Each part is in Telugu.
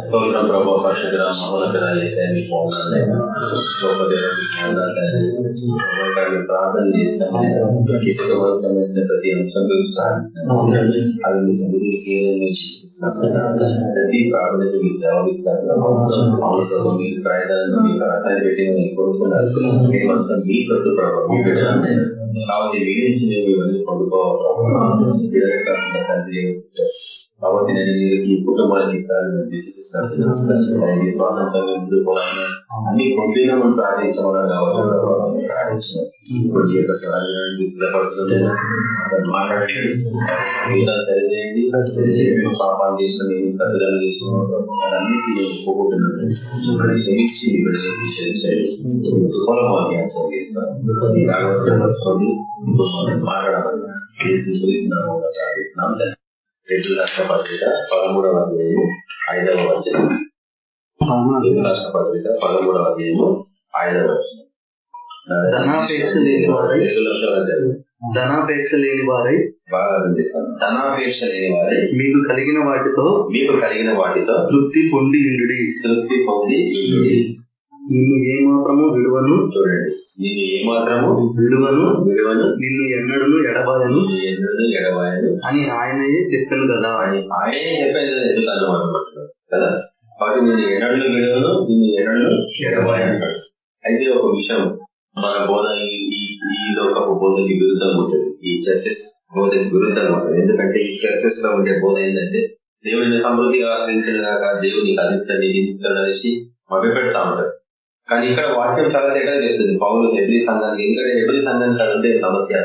స్తోత్రం ప్రభావ పరిశుద్ధ మహోన్నతుల చేసే మీకు వందనాలైనా గొప్ప దేవుడికి వందనాలు తండ్రి. ప్రభావ మేము ప్రార్థన చేస్తాం ఇష్టమైన సంబంధించిన ప్రతి అంశం గురించి అది మీ సన్నిధికి ప్రతి ప్రార్థనకు మీరు జవాబిస్తారు అవును ప్రభావ మీరు ప్రయత్నాలను మీకు అర్థాన్ని పెట్టి మీరు కోరుకున్నారు మేమంతా మీ సొత్తు ప్రభావ మీ బిడ్డలైనా కాబట్టి మీ నుంచి మేము ఇవన్నీ పొందుకోవాలి తండ్రి కాబట్టి నేను మీరు ఈ కుటుంబానికి ఇస్తాను విశ్వాసంతో ముందు పోరాడిన అన్ని పొందిన మనం కాబట్టి ప్రార్థించిన. ఇప్పుడు సరిచేయండి. పాపాలు చేసిన తప్పుదల చేసిన నేను క్షమించి క్షమించండి. సుఫలమాన్ని ప్రార్థిస్తున్నాం. రెండు రాష్ట్ర పత్రిక పదమూడవ అధ్యాయము ఐదవ వచనం. రెండు రాష్ట్ర పత్రిక పదమూడవ అధ్యాయము ఐదవ వచనం. ధనాపేక్ష లేని వారై ధనాపేక్ష లేని వారై బాగా ధనాపేక్ష లేని వారే మీకు కలిగిన వాటితో మీకు కలిగిన వాటితో తృప్తి పొంది ఇండుడి తృప్తి పొంది. నిన్ను ఏ మాత్రము విడువను చూడండి. నేను ఏమాత్రము విడువను విలువను నిన్ను ఎన్నడను ఎడబాయను ఎన్నడూ ఎడబాయను అని ఆయనయే చెప్పాను కదా. అని ఆయనే చెప్పేది ఎందుకు అనుమానపడుతున్నాడు కదా? కాబట్టి నేను ఎన్నడూ విలువను నిన్ను ఎన్నడూ ఎడబాయను అయితే ఒక విషయం మన బోధ ఈ- లోకపు బోధకి విరుద్ధంగా ఉంటుంది. ఈ చర్చెస్ బోధకి విరుద్ధంగా ఉంటుంది. ఎందుకంటే ఈ చర్చెస్లో ఉండే బోధ ఏంటంటే దేవుడిని సమృద్ధిగా ఆశ్రయించిన దాకా దేవుడు నీకు అందిస్తాడు నీకు ఇస్తాడు అనేసి మభ్యపెడతా ఉంటారు. కానీ ఇక్కడ వాక్యం చాలా తేడా చేస్తుంది. పౌరులు ఎవ్రీ సంఘానికి ఎందుకంటే ఎవ్రీ సంఘానికి అది ఉండే సమస్య.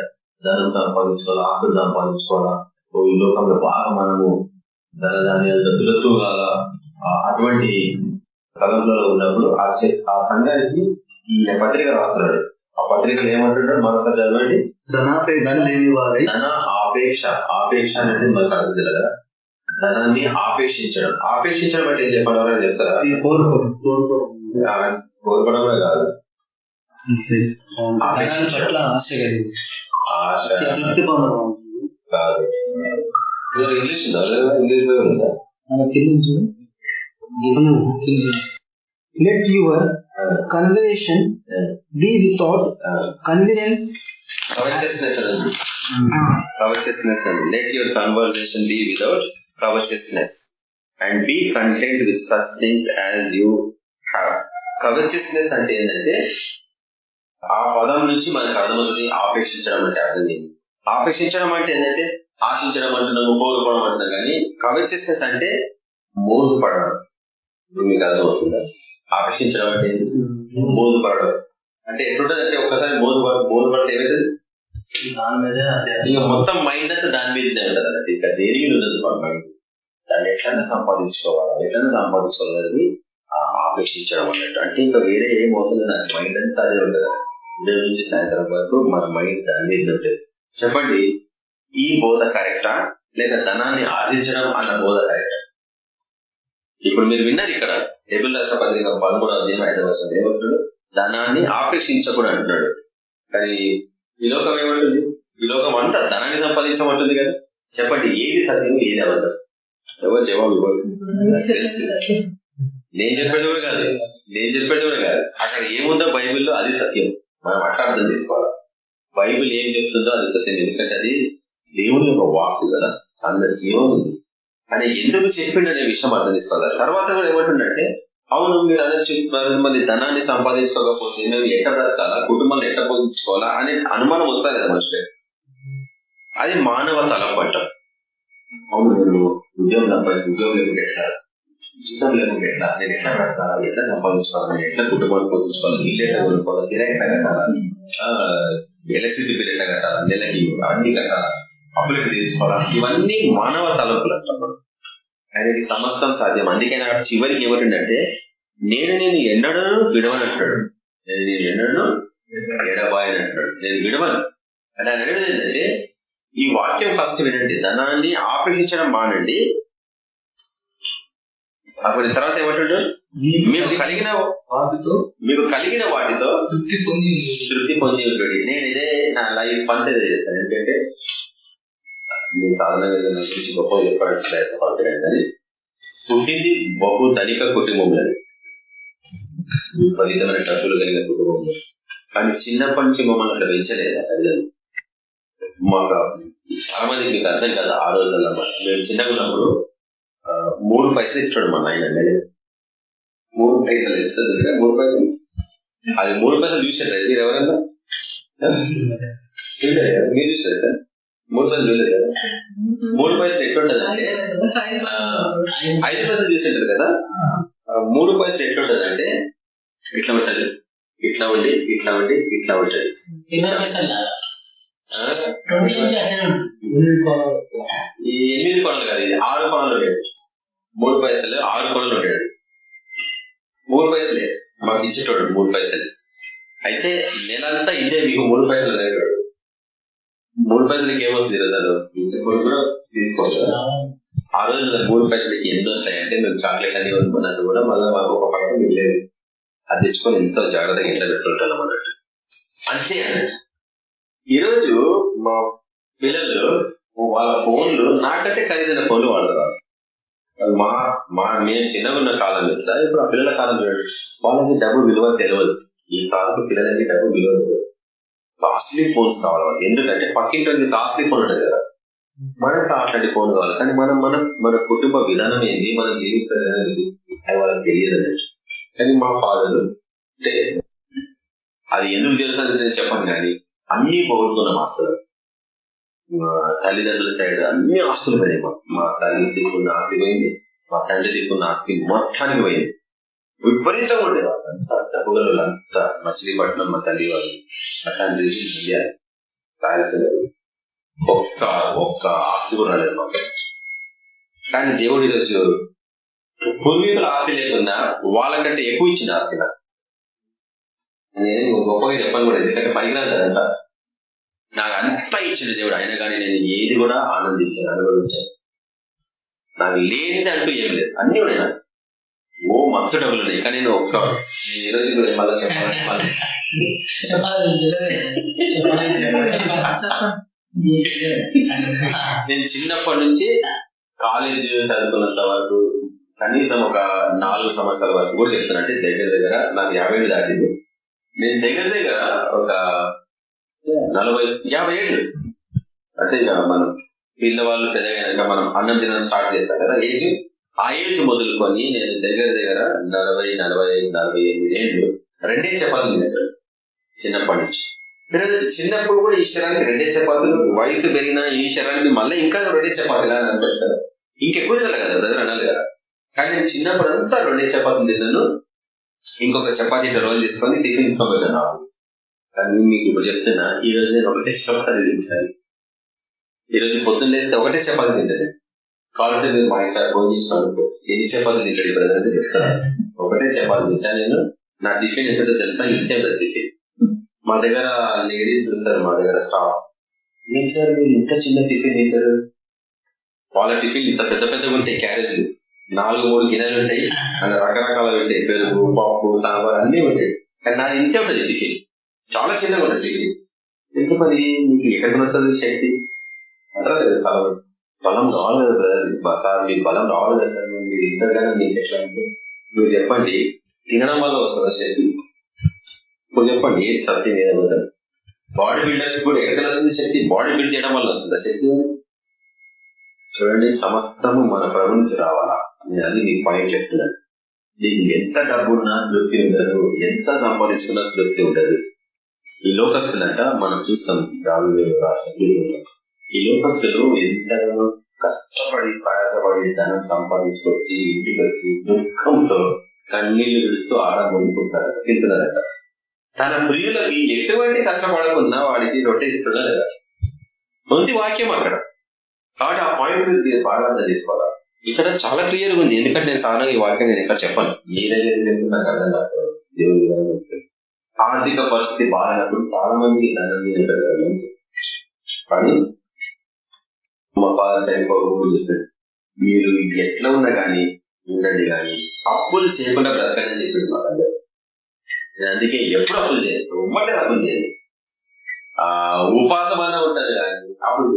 ధనం సంపాదించుకోవాలా ఆస్తులు సంపాదించుకోవాలా ఈ లోకంలో బాగా మనము ధన ధాన్యాలు అటువంటి తలంపులలో ఉన్నప్పుడు ఆ చే- ఆ సంఘానికి ఈ పత్రిక రాస్తున్నాడు. ఆ పత్రికలు ఏమంటున్నాడు? మరోసారి చదవండి. ధనాపేక్ష లేని వారై ధన ఆపేక్ష ఆపేక్ష అనేది మనకు అర్థం కదా ధనాన్ని ఆపేక్షించడం. ఆపేక్షించడం అంటే ఏం చెప్పాలో? చెప్తారా? కోరుకోవడం. కూడా కాదు ధనాన్ని ఆపేక్షించడం పట్ల ఆశ కలిగి ఆశ తృప్తి పొందడం కాదు ఇది ఇంగ్లీష్ ఉందా లేదా ఇంగ్లీష్ లో ఉందా మన కింద చూడు let your conversation be without convenience covetousness అనేది కవర్చెస్నెస్ అండి let your conversation be without covetousness and be content కవర్చెస్నెస్ అంటే ఏంటంటే ఆ పదం నుంచి మనకు అర్థమవుతుంది ఆపేక్షించడం అంటే అర్థం ఏంటి? ఆపేక్షించడం అంటే ఏంటంటే ఆశించడం అంటున్నాము కోరుకోవడం అంటున్నాం కానీ కవర్చెస్నెస్ అంటే ఇప్పుడు మీకు అర్థమవుతుందా? ఆకర్షించడం అంటే ఏంటి? మోజుపడడం అంటే ఎట్లుంటదంటే ఒక్కసారి మోజు మోజు పడితే ఏమైతుంది దాని మీద ఇక మొత్తం మైండ్ అంతా దాని మీదనే ఉంటుంది ఇక దేని మీద ఉండదు మన మైండ్ దాన్ని ఎట్లన్నా సంపాదించుకోవాలి ఎట్లన్నా సంపాదించుకోవాలని ఆ, ఆకర్షించడం అన్నట్టు. అంటే ఇంకా వేరే ఏం అవుతుంది దాని మైండ్ అంతా అదే ఉంటుంది ఉదయం నుంచి సాయంత్రం వరకు మన మైండ్ దాని మీద ఉంటుంది. చెప్పండి ఈ బోధ కరెక్టా? లేక ధనాన్ని ఆర్జించడం అన్న బోధ కరెక్టా? ఇప్పుడు మీరు విన్నారు ఇక్కడ టేబుల్ రాష్ట్ర పత్రిక పదమూడు అధ్యాయం ఐదవ ఏమంటున్నాడు? ధనాన్ని ఆపేక్షించకూడదు అంటున్నాడు. కానీ ఈ లోకం ఏమంటుంది? ఈ లోకం అంతా ధనాన్ని సంపాదించమంటుంది కదా. చెప్పండి ఏది సత్యం ఏది అబద్ధం? ఎవరు జవాబు నాకు నేను చెప్పేది కూడా కాదు. నేను చెప్పేది కూడా కాదు. అక్కడ ఏముందో బైబిల్లో అది సత్యం. మనం అట్లా అర్థం చేసుకోవాలి. బైబిల్ ఏం చెప్తుందో అది సత్యం. ఎందుకంటే అది దేవుని యొక్క వాక్ కదా. అందులో జీవం ఉంది. అని ఎందుకు చెప్పిండు అనే విషయం అర్థం చేసుకోవాలి. తర్వాత కూడా ఏమంటుండంటే అవును మీరు అదే చెప్తున్నారు మళ్ళీ ధనాన్ని సంపాదించుకోకపోతే మేము ఎట్ట బ్రతకాలా? కుటుంబాన్ని ఎట్ట పోషించుకోవాలా? అనే అనుమానం వస్తుంది కదా మనుషులే అది మానవ తలపు అంటాం. అవును నేను ఉద్యోగం సంపాదించి ఉద్యోగం ఎట్లా జీతం ఎట్లా నేను ఎట్లా బ్రతకాలా ఎట్లా సంపాదించుకోవాలి నేను ఎట్లా కుటుంబాన్ని పోషించుకోవాలి ఇల్లు ఎట్లా కొనుక్కోవాలి కిరాయి ఎట్లా కట్టాలా ఎలక్ట్రిసిటీ బిల్ ఎట్లా కట్టాలా నెలకి అన్ని కట్టాలా అప్పులకి తీసుకోవాలా ఇవన్నీ మానవ తలపులు అంటాం ఆయనకి సమస్తం సాధ్యం అందుకని అక్కడ చివరికి ఏమంటుండంటే నేను నేను ఎన్నడను విడవనంటాడు నేను నేను ఎడబాయి అని అంటాడు నేను విడవను అని ఆయన ఏంటంటే ఈ వాక్యం ఫస్ట్ వినండి ధనాన్ని ఆపేక్షించడం మానండి అప్పుడు తర్వాత ఏమంటాడు? మీకు కలిగిన వాటితో మీకు కలిగిన వాటితో తృప్తి పొంది తృప్తి పొంది ఉంటాడు నేను ఇదే నా లైఫ్ ఇదే చేస్తాను. ఎందుకంటే నేను సాధారణంగా గురించి గొప్ప చెప్పడానికి కానీ పుట్టింది బహు ధనిక కుటుంబంలో విపరీతమైన డబ్బులు కలిగిన కుటుంబంలో కానీ చిన్నప్పటి నుంచి మమ్మల్ని అట్లా పెంచలేదు తల్లిదండ్రులు మాకు చాలా మంది మీకు అర్థం కదా ఆ రోజుల్లో మేము చిన్నగా ఉన్నప్పుడు మూడు పైసలు ఇచ్చాడు మా నాయన. మూడు పైసలు ఇస్తుంది తెలుసా? మూడు పైసలు? అది మూడు పైసలు చూసారు మీరు ఎవరన్నా? చూడలేదు? మీరు చూసారు సార్ మూడు పైసలు చూడలేదు కదా మూడు పైసలు ఎట్లుంటదంటే ఐదు పైసలు చూసింటారు కదా? మూడు పైసలు ఎట్లుంటదంటే ఇట్లా ఉంటది. ఇట్లా ఉండి ఇట్లా ఉండి ఇట్లా ఉంటది. ఎనిమిది కొనలు కాదు ఇది ఆరు కొనలు ఉండేది మూడు పైసలు ఆరు కోడలు ఉండేది మూడు పైసలే. మాకు ఇచ్చేటోడు మూడు పైసలు. అయితే నెలంతా ఇదే మీకు మూడు పైసలు అనేవాడు మూడు పైసలకి ఏమొస్తుంది రోజు ఇంతకు కూడా తీసుకోవచ్చు. ఆ రోజు మూడు పైసలకి ఎన్ని వస్తాయంటే మేము చాక్లెట్ అని కొనుక్కున్నట్టు కూడా మళ్ళీ మాకు ఒక పైసలు మిగిలేదు అది తెచ్చుకొని ఎంతో జాగ్రత్తగా ఇంట్లో పెట్టుకుంటాం అన్నట్టు. అంతే ఈరోజు మా పిల్లలు వాళ్ళ ఫోన్లు నాకంటే ఖరీదైన ఫోన్లు వాడతారు. మా మా నేను చిన్నగా ఉన్న కాలం ఇట్లా ఇప్పుడు ఆ పిల్లల కాలం చూడండి. వాళ్ళకి డబ్బు విలువ తెలియదు ఈ కాలంలో పిల్లలకి డబ్బు విలువ తెలియదు కాస్ట్లీ ఫోన్స్ కావాలి వాళ్ళకి. ఎందుకంటే పక్కింటి కాస్ట్లీ ఫోన్ ఉంటుంది కదా. మనకు అట్లాంటి ఫోన్ కావాలి. కానీ మనం మన మన కుటుంబ విధానం ఏంది? మనం జీవిస్తున్న అది వాళ్ళకి తెలియదు కానీ మా ఫాదర్ అంటే అది ఎందుకు జరుగుతుంది చెప్పండి కానీ అన్ని పోగొట్టుకున్నాం మాస్టర్. మా తల్లిదండ్రుల సైడ్ అన్ని ఆస్తులు పోయినాయి. మా మా తల్లి దిక్కున్న ఆస్తి పోయింది మా తండ్రి తీసుకున్న ఆస్తి మొత్తానికి పోయింది. విపరీతంగా ఉండేది వాళ్ళు. అంత డబ్బులు అంత మచిలీపట్నం మా తల్లి వాళ్ళు మా తండ్రి రాయలసీమ ఒక్క ఒక్క ఆస్తి కూడా రాలేదు మాకు. కానీ దేవుడు ఈరోజు పూర్వీకుల ఆస్తి లేకుండా వాళ్ళకంటే ఎక్కువ ఇచ్చింది ఆస్తి నాకు. నేను గొప్పగా చెప్పను కూడా ఎందుకంటే పనికిరాదు కదంతా నాకు అంతా ఇచ్చిన దేవుడు. అయినా కానీ నేను ఏది కూడా ఆనందించాను అనుభవించాను. నాకు లేనిది అంటూ ఏం లేదు. అన్ని ఉన్నాయి ఓ మస్తు డబ్బులు ఉన్నాయి. కానీ నేను ఒక్క మళ్ళీ చెప్పాలి. నేను చిన్నప్పటి నుంచి కాలేజ్ చదువుకున్నంత వరకు కనీసం ఒక నాలుగు సంవత్సరాల వరకు కూడా చెప్తాను అంటే దగ్గర దగ్గర నాకు యాభై దాటింది. నేను దగ్గర దగ్గర ఒక నలభై యాభై ఏళ్ళు. అంతే కదా మనం పిల్లవాళ్ళు పెద్దగా మనం అన్నం తినడం స్టార్ట్ చేస్తాం కదా ఏజ్? ఆ ఏజ్ మొదలుకొని నేను దగ్గర దగ్గర నలభై నలభై నలభై ఎనిమిది ఏళ్ళు రెండే చపాతీలు తినేవాడు చిన్నప్పటి నుంచి. చిన్నప్పుడు కూడా ఈ శరానికి రెండే చపాతీలు వయసు పెరిగిన ఈ శరానికి మళ్ళీ ఇంకా రెండే చపాతీలు అని అనుకోవచ్చు కదా ఇంకెక్కువ తినాలి కదా బ్రదర్ అనాలి కదా. కానీ నేను చిన్నప్పుడు అంతా రెండే చపాతీలు తిన్నాను. ఇంకొక చపాతీ రోజు తీసుకొని టిఫిన్ తీసుకోబోతాను ఆఫీస్ కానీ మీకు ఇప్పుడు చెప్తున్నా ఈ రోజు నేను ఒకటే చెప్పాలి తింటాను ఈ రోజు పొద్దున్న లేస్తే ఒకటే చెప్పాలి తింటాను కాబట్టి మీరు మా ఇంట్లో ఫోన్ చేసుకోవాలి ఎన్ని చెప్పాలి తింటాడు బ్రదర్ అంటే చెప్తాను. ఒకటే చెప్పాలి తింటాను నేను. నా టిఫిన్ ఎక్కడో తెలుసా? ఇంతే ఉంటుంది టిఫిన్. మా దగ్గర లేడీస్ చూస్తారు మా దగ్గర స్టాఫ్. ఏం సార్ మీరు ఇంత చిన్న టిఫిన్ తింటారు? వాళ్ళ టిఫిన్ ఇంత పెద్ద పెద్దగా ఉంటాయి క్యారేజ్లు నాలుగు మూడు గిన్నెలు ఉంటాయి. అండ్ రకరకాలు ఉంటాయి. పెరుగు పప్పు సాంబార్ అన్ని ఉంటాయి. కానీ నాది ఇంతే ఉంటుంది టిఫిన్. చాలా చిన్నగా ఉంది ఎందుకు మరి? మీకు ఎక్కడికి వస్తుంది శక్తి? అంటారు కదా చాలా బలం రావాలి కదా సార్ మీకు బలం రావాలి కదా సార్ మీరు ఇంతగానో మీకు ఎట్లా అంటే మీరు చెప్పండి. తినడం వల్ల వస్తుందా శక్తి? ఇప్పుడు చెప్పండి ఏది సత్యం ఏదన్నా బాడీ బిల్డర్స్ కూడా ఎక్కడ వస్తుంది శక్తి? బాడీ బిల్డ్ చేయడం వల్ల వస్తుందా శక్తి? చూడండి సమస్తము మన ప్రభు నుంచి రావాలా? అది మీకు పాయింట్ చెప్తున్నాను. నీకు ఎంత డబ్బున్నా తృప్తి ఉండదు. ఎంత సంపాదించుకున్నా తృప్తి ఉండదు. ఈ లోకస్తులంట మనం చూస్తాం రావి ఈ లోకస్తులు ఎంతగానో కష్టపడి ప్రయాసపడి ధనం సంపాదించుకొచ్చి ఇంటికి వచ్చి దుఃఖంతో కన్నీళ్ళు విడుస్తూ ఆహారం వండుకుంటారు తింటున్నారట. తన ప్రియులకి ఎటువంటి కష్టపడకుండా వాడికి రొట్టె ఇస్తున్నా లేదా మంచి వాక్యం అక్కడ. కాబట్టి ఆ పాయింట్ మీరు బాగా అర్థం ఇక్కడ చాలా క్లియర్గా ఉంది. ఎందుకంటే నేను సాధారణంగా ఈ వాక్యం నేను ఇక్కడ చెప్పను. మీరే నాకు దేవుడి ఆర్థిక పరిస్థితి బాగానప్పుడు చాలా మంది ధనం మీద కానీ మా బాధ చనిపోకముందు చెప్పాడు మీరు ఎట్లా ఉన్నా కానీ ఉండండి కానీ అప్పులు చేయకుండా బ్రతకండి అని చెప్పింది మా నేను అందుకే ఎప్పుడు అప్పులు చేయను ఉమ్మటే అప్పులు చేయను ఆ ఉపాసం ఉంటుంది కానీ అప్పుడు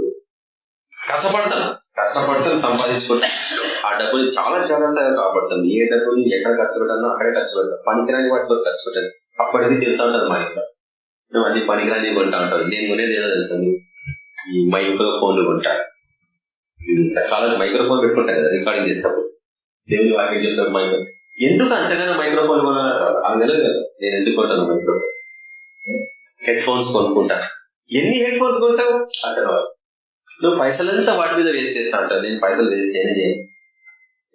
కష్టపడతాను కష్టపడతాను సంపాదించుకుంటాను ఆ డబ్బులు చాలా జాగ్రత్తగా కాపాడతాం. ఏ డబ్బుని ఎక్కడ ఖర్చు పెట్టాలో అక్కడే ఖర్చు పెడతాం. పనికిరాని వాటిలో ఖర్చు పెట్టాను అప్పటికి తిరుగుతూ ఉంటుంది మా ఇంట్లో. నువ్వు అన్ని పనికిరాని కొంటా ఉంటావు నేను కొనేది ఏదో తెలుసా ఈ మైక్రో ఫోన్లు కొంటా చాలా మైక్రోఫోన్ పెట్టుకుంటా కదా రికార్డింగ్ చేసినప్పుడు దేవుని వాక్యం చెప్తారు మైక్రో ఎందుకు అంతగానో మైక్రోఫోన్ కొనాలంటారు అది తెలియదు కదా నేను ఎందుకు కొంటాను మైక్రోఫోన్? Head phones కొనుక్కుంటా. ఎన్ని హెడ్ ఫోన్స్ కొంటావు? అక్కడ నువ్వు పైసలంతా వాటి మీద వేస్ట్ చేస్తా ఉంటారు నేను పైసలు వేస్ట్ చేయని చేయను.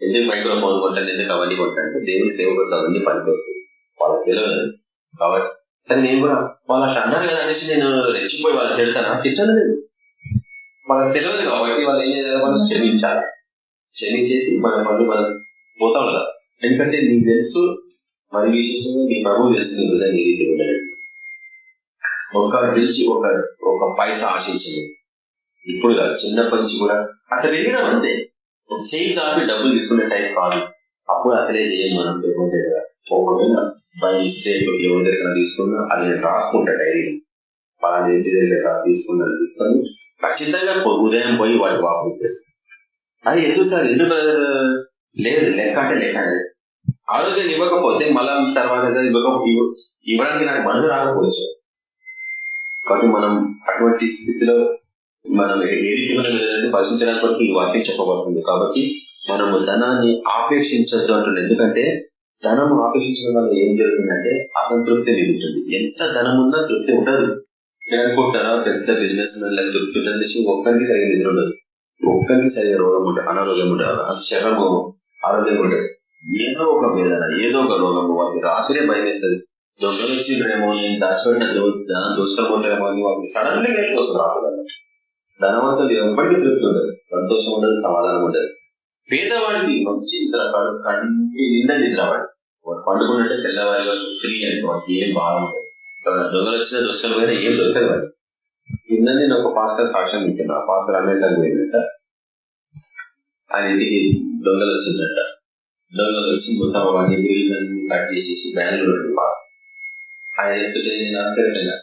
ఎందుకు మైక్రోఫోన్ కొంటాను? ఎందుకు అవన్నీ కొంటాను? అంటే దేవుని సేవకుడు అవన్నీ పనికొస్తుంది వాళ్ళకి తెలియదు కాబట్టి కానీ నేను కూడా వాళ్ళు అట్లా అన్నారు కదా అనేసి నేను రెచ్చిపోయి వాళ్ళకి తిడతానా? తిట్టాను లేదు వాళ్ళకి తెలియదు కాబట్టి వాళ్ళు ఏం చేయాలి మనం క్షమించాలి. క్షమించేసి మన మళ్ళీ మనం పోతా ఉండాలి ఎందుకంటే నీకు తెలుసు మరి విశేషంగా నీ ప్రభు తెలుస్తుంది కదా నీ రీతి ఉండదు ఒక పిలిచి ఒక ఒక పైసా ఆశించింది. ఇప్పుడు కాదు చిన్నప్పటి నుంచి కూడా అట్లా పెరిగినాం అంతే. చేయి సాపి డబ్బులు తీసుకునే టైం కాదు. అప్పుడు అసలే చేయం మనం. లేకుంటే ఒకవేళ బై మిస్టేక్ ఎవరి దగ్గర తీసుకున్నా అది నేను రాసుకుంటా డైరీ పలానా ఇంటి దగ్గర తీసుకున్నాను తీసుకొని ఖచ్చితంగా ఉదయం పోయి వాటి వాపు చేస్తాను అది ఎందుకు సార్? ఎందుకు లేదు లెక్క అంటే లెక్క ఆ రోజు నేను ఇవ్వకపోతే మళ్ళా తర్వాత ఇవ్వక ఇవ్వడానికి నాకు మనసు రాకపోవచ్చు. కాబట్టి మనం అటువంటి స్థితిలో మనం ఏ రీతి మనం పరిశీలించడానికి ఈ వాక్యం చెప్పబడుతుంది కాబట్టి మనము ధనాన్ని ఆపేక్షించద్దు అంటున్నాం ఎందుకంటే ధనం ఆకర్షించడం వల్ల ఏం జరుగుతుందంటే అసంతృప్తి మిగులుతుంది ఎంత ధనం ఉన్నా తృప్తి ఉండదు. నేను అనుకుంటారా పెద్ద బిజినెస్ మెన్లకు తృప్తి ఉండదు ఒక్కరికి సరిగ్గా నిద్ర ఉండదు. ఒక్కరికి సరిగ్గా రోగం ఉంటుంది అనారోగ్యం ఉంటుంది శరము ఆరోగ్యం ఉంటుంది ఏదో ఒక వేదన ఏదో ఒక రోగం వాళ్ళకి రాత్రే భయం వేస్తుంది. దొంగలు వచ్చిండ్రేమో నేను దాచిపెట్టిన దోచుకోపోతారేమో అని వాళ్ళకి సడన్లీ వెళ్ళి వెళ్ళిపోతుంది రాకుండా ధనవంతులు ఎప్పటికీ తృప్తి ఉండదు. సంతోషం ఉండదు సమాధానం ఉండదు. పేదవాడికి మంచి నిద్ర కంటి నిండా నిద్రవాడు పండుకున్నట్టే తెల్లవారి ఫ్రీ అంటే వాడికి ఏం బాగుంటుంది దొంగలు వచ్చిన దోషాలు పోయినా ఏం దొరకదు వాడు కింద నేను ఒక పాస్టర్ సాక్ష్యం ఇచ్చిన ఆ పాస్టర్ అమెరికాకి పోయిందట ఆయన ఇంటికి దొంగలు వచ్చిందట. దొంగలు వచ్చి మొత్తం అవన్నీ వీళ్ళని కట్ చేసేసి బెంగళూరు ఆయన ఆయన నేను అంతేనా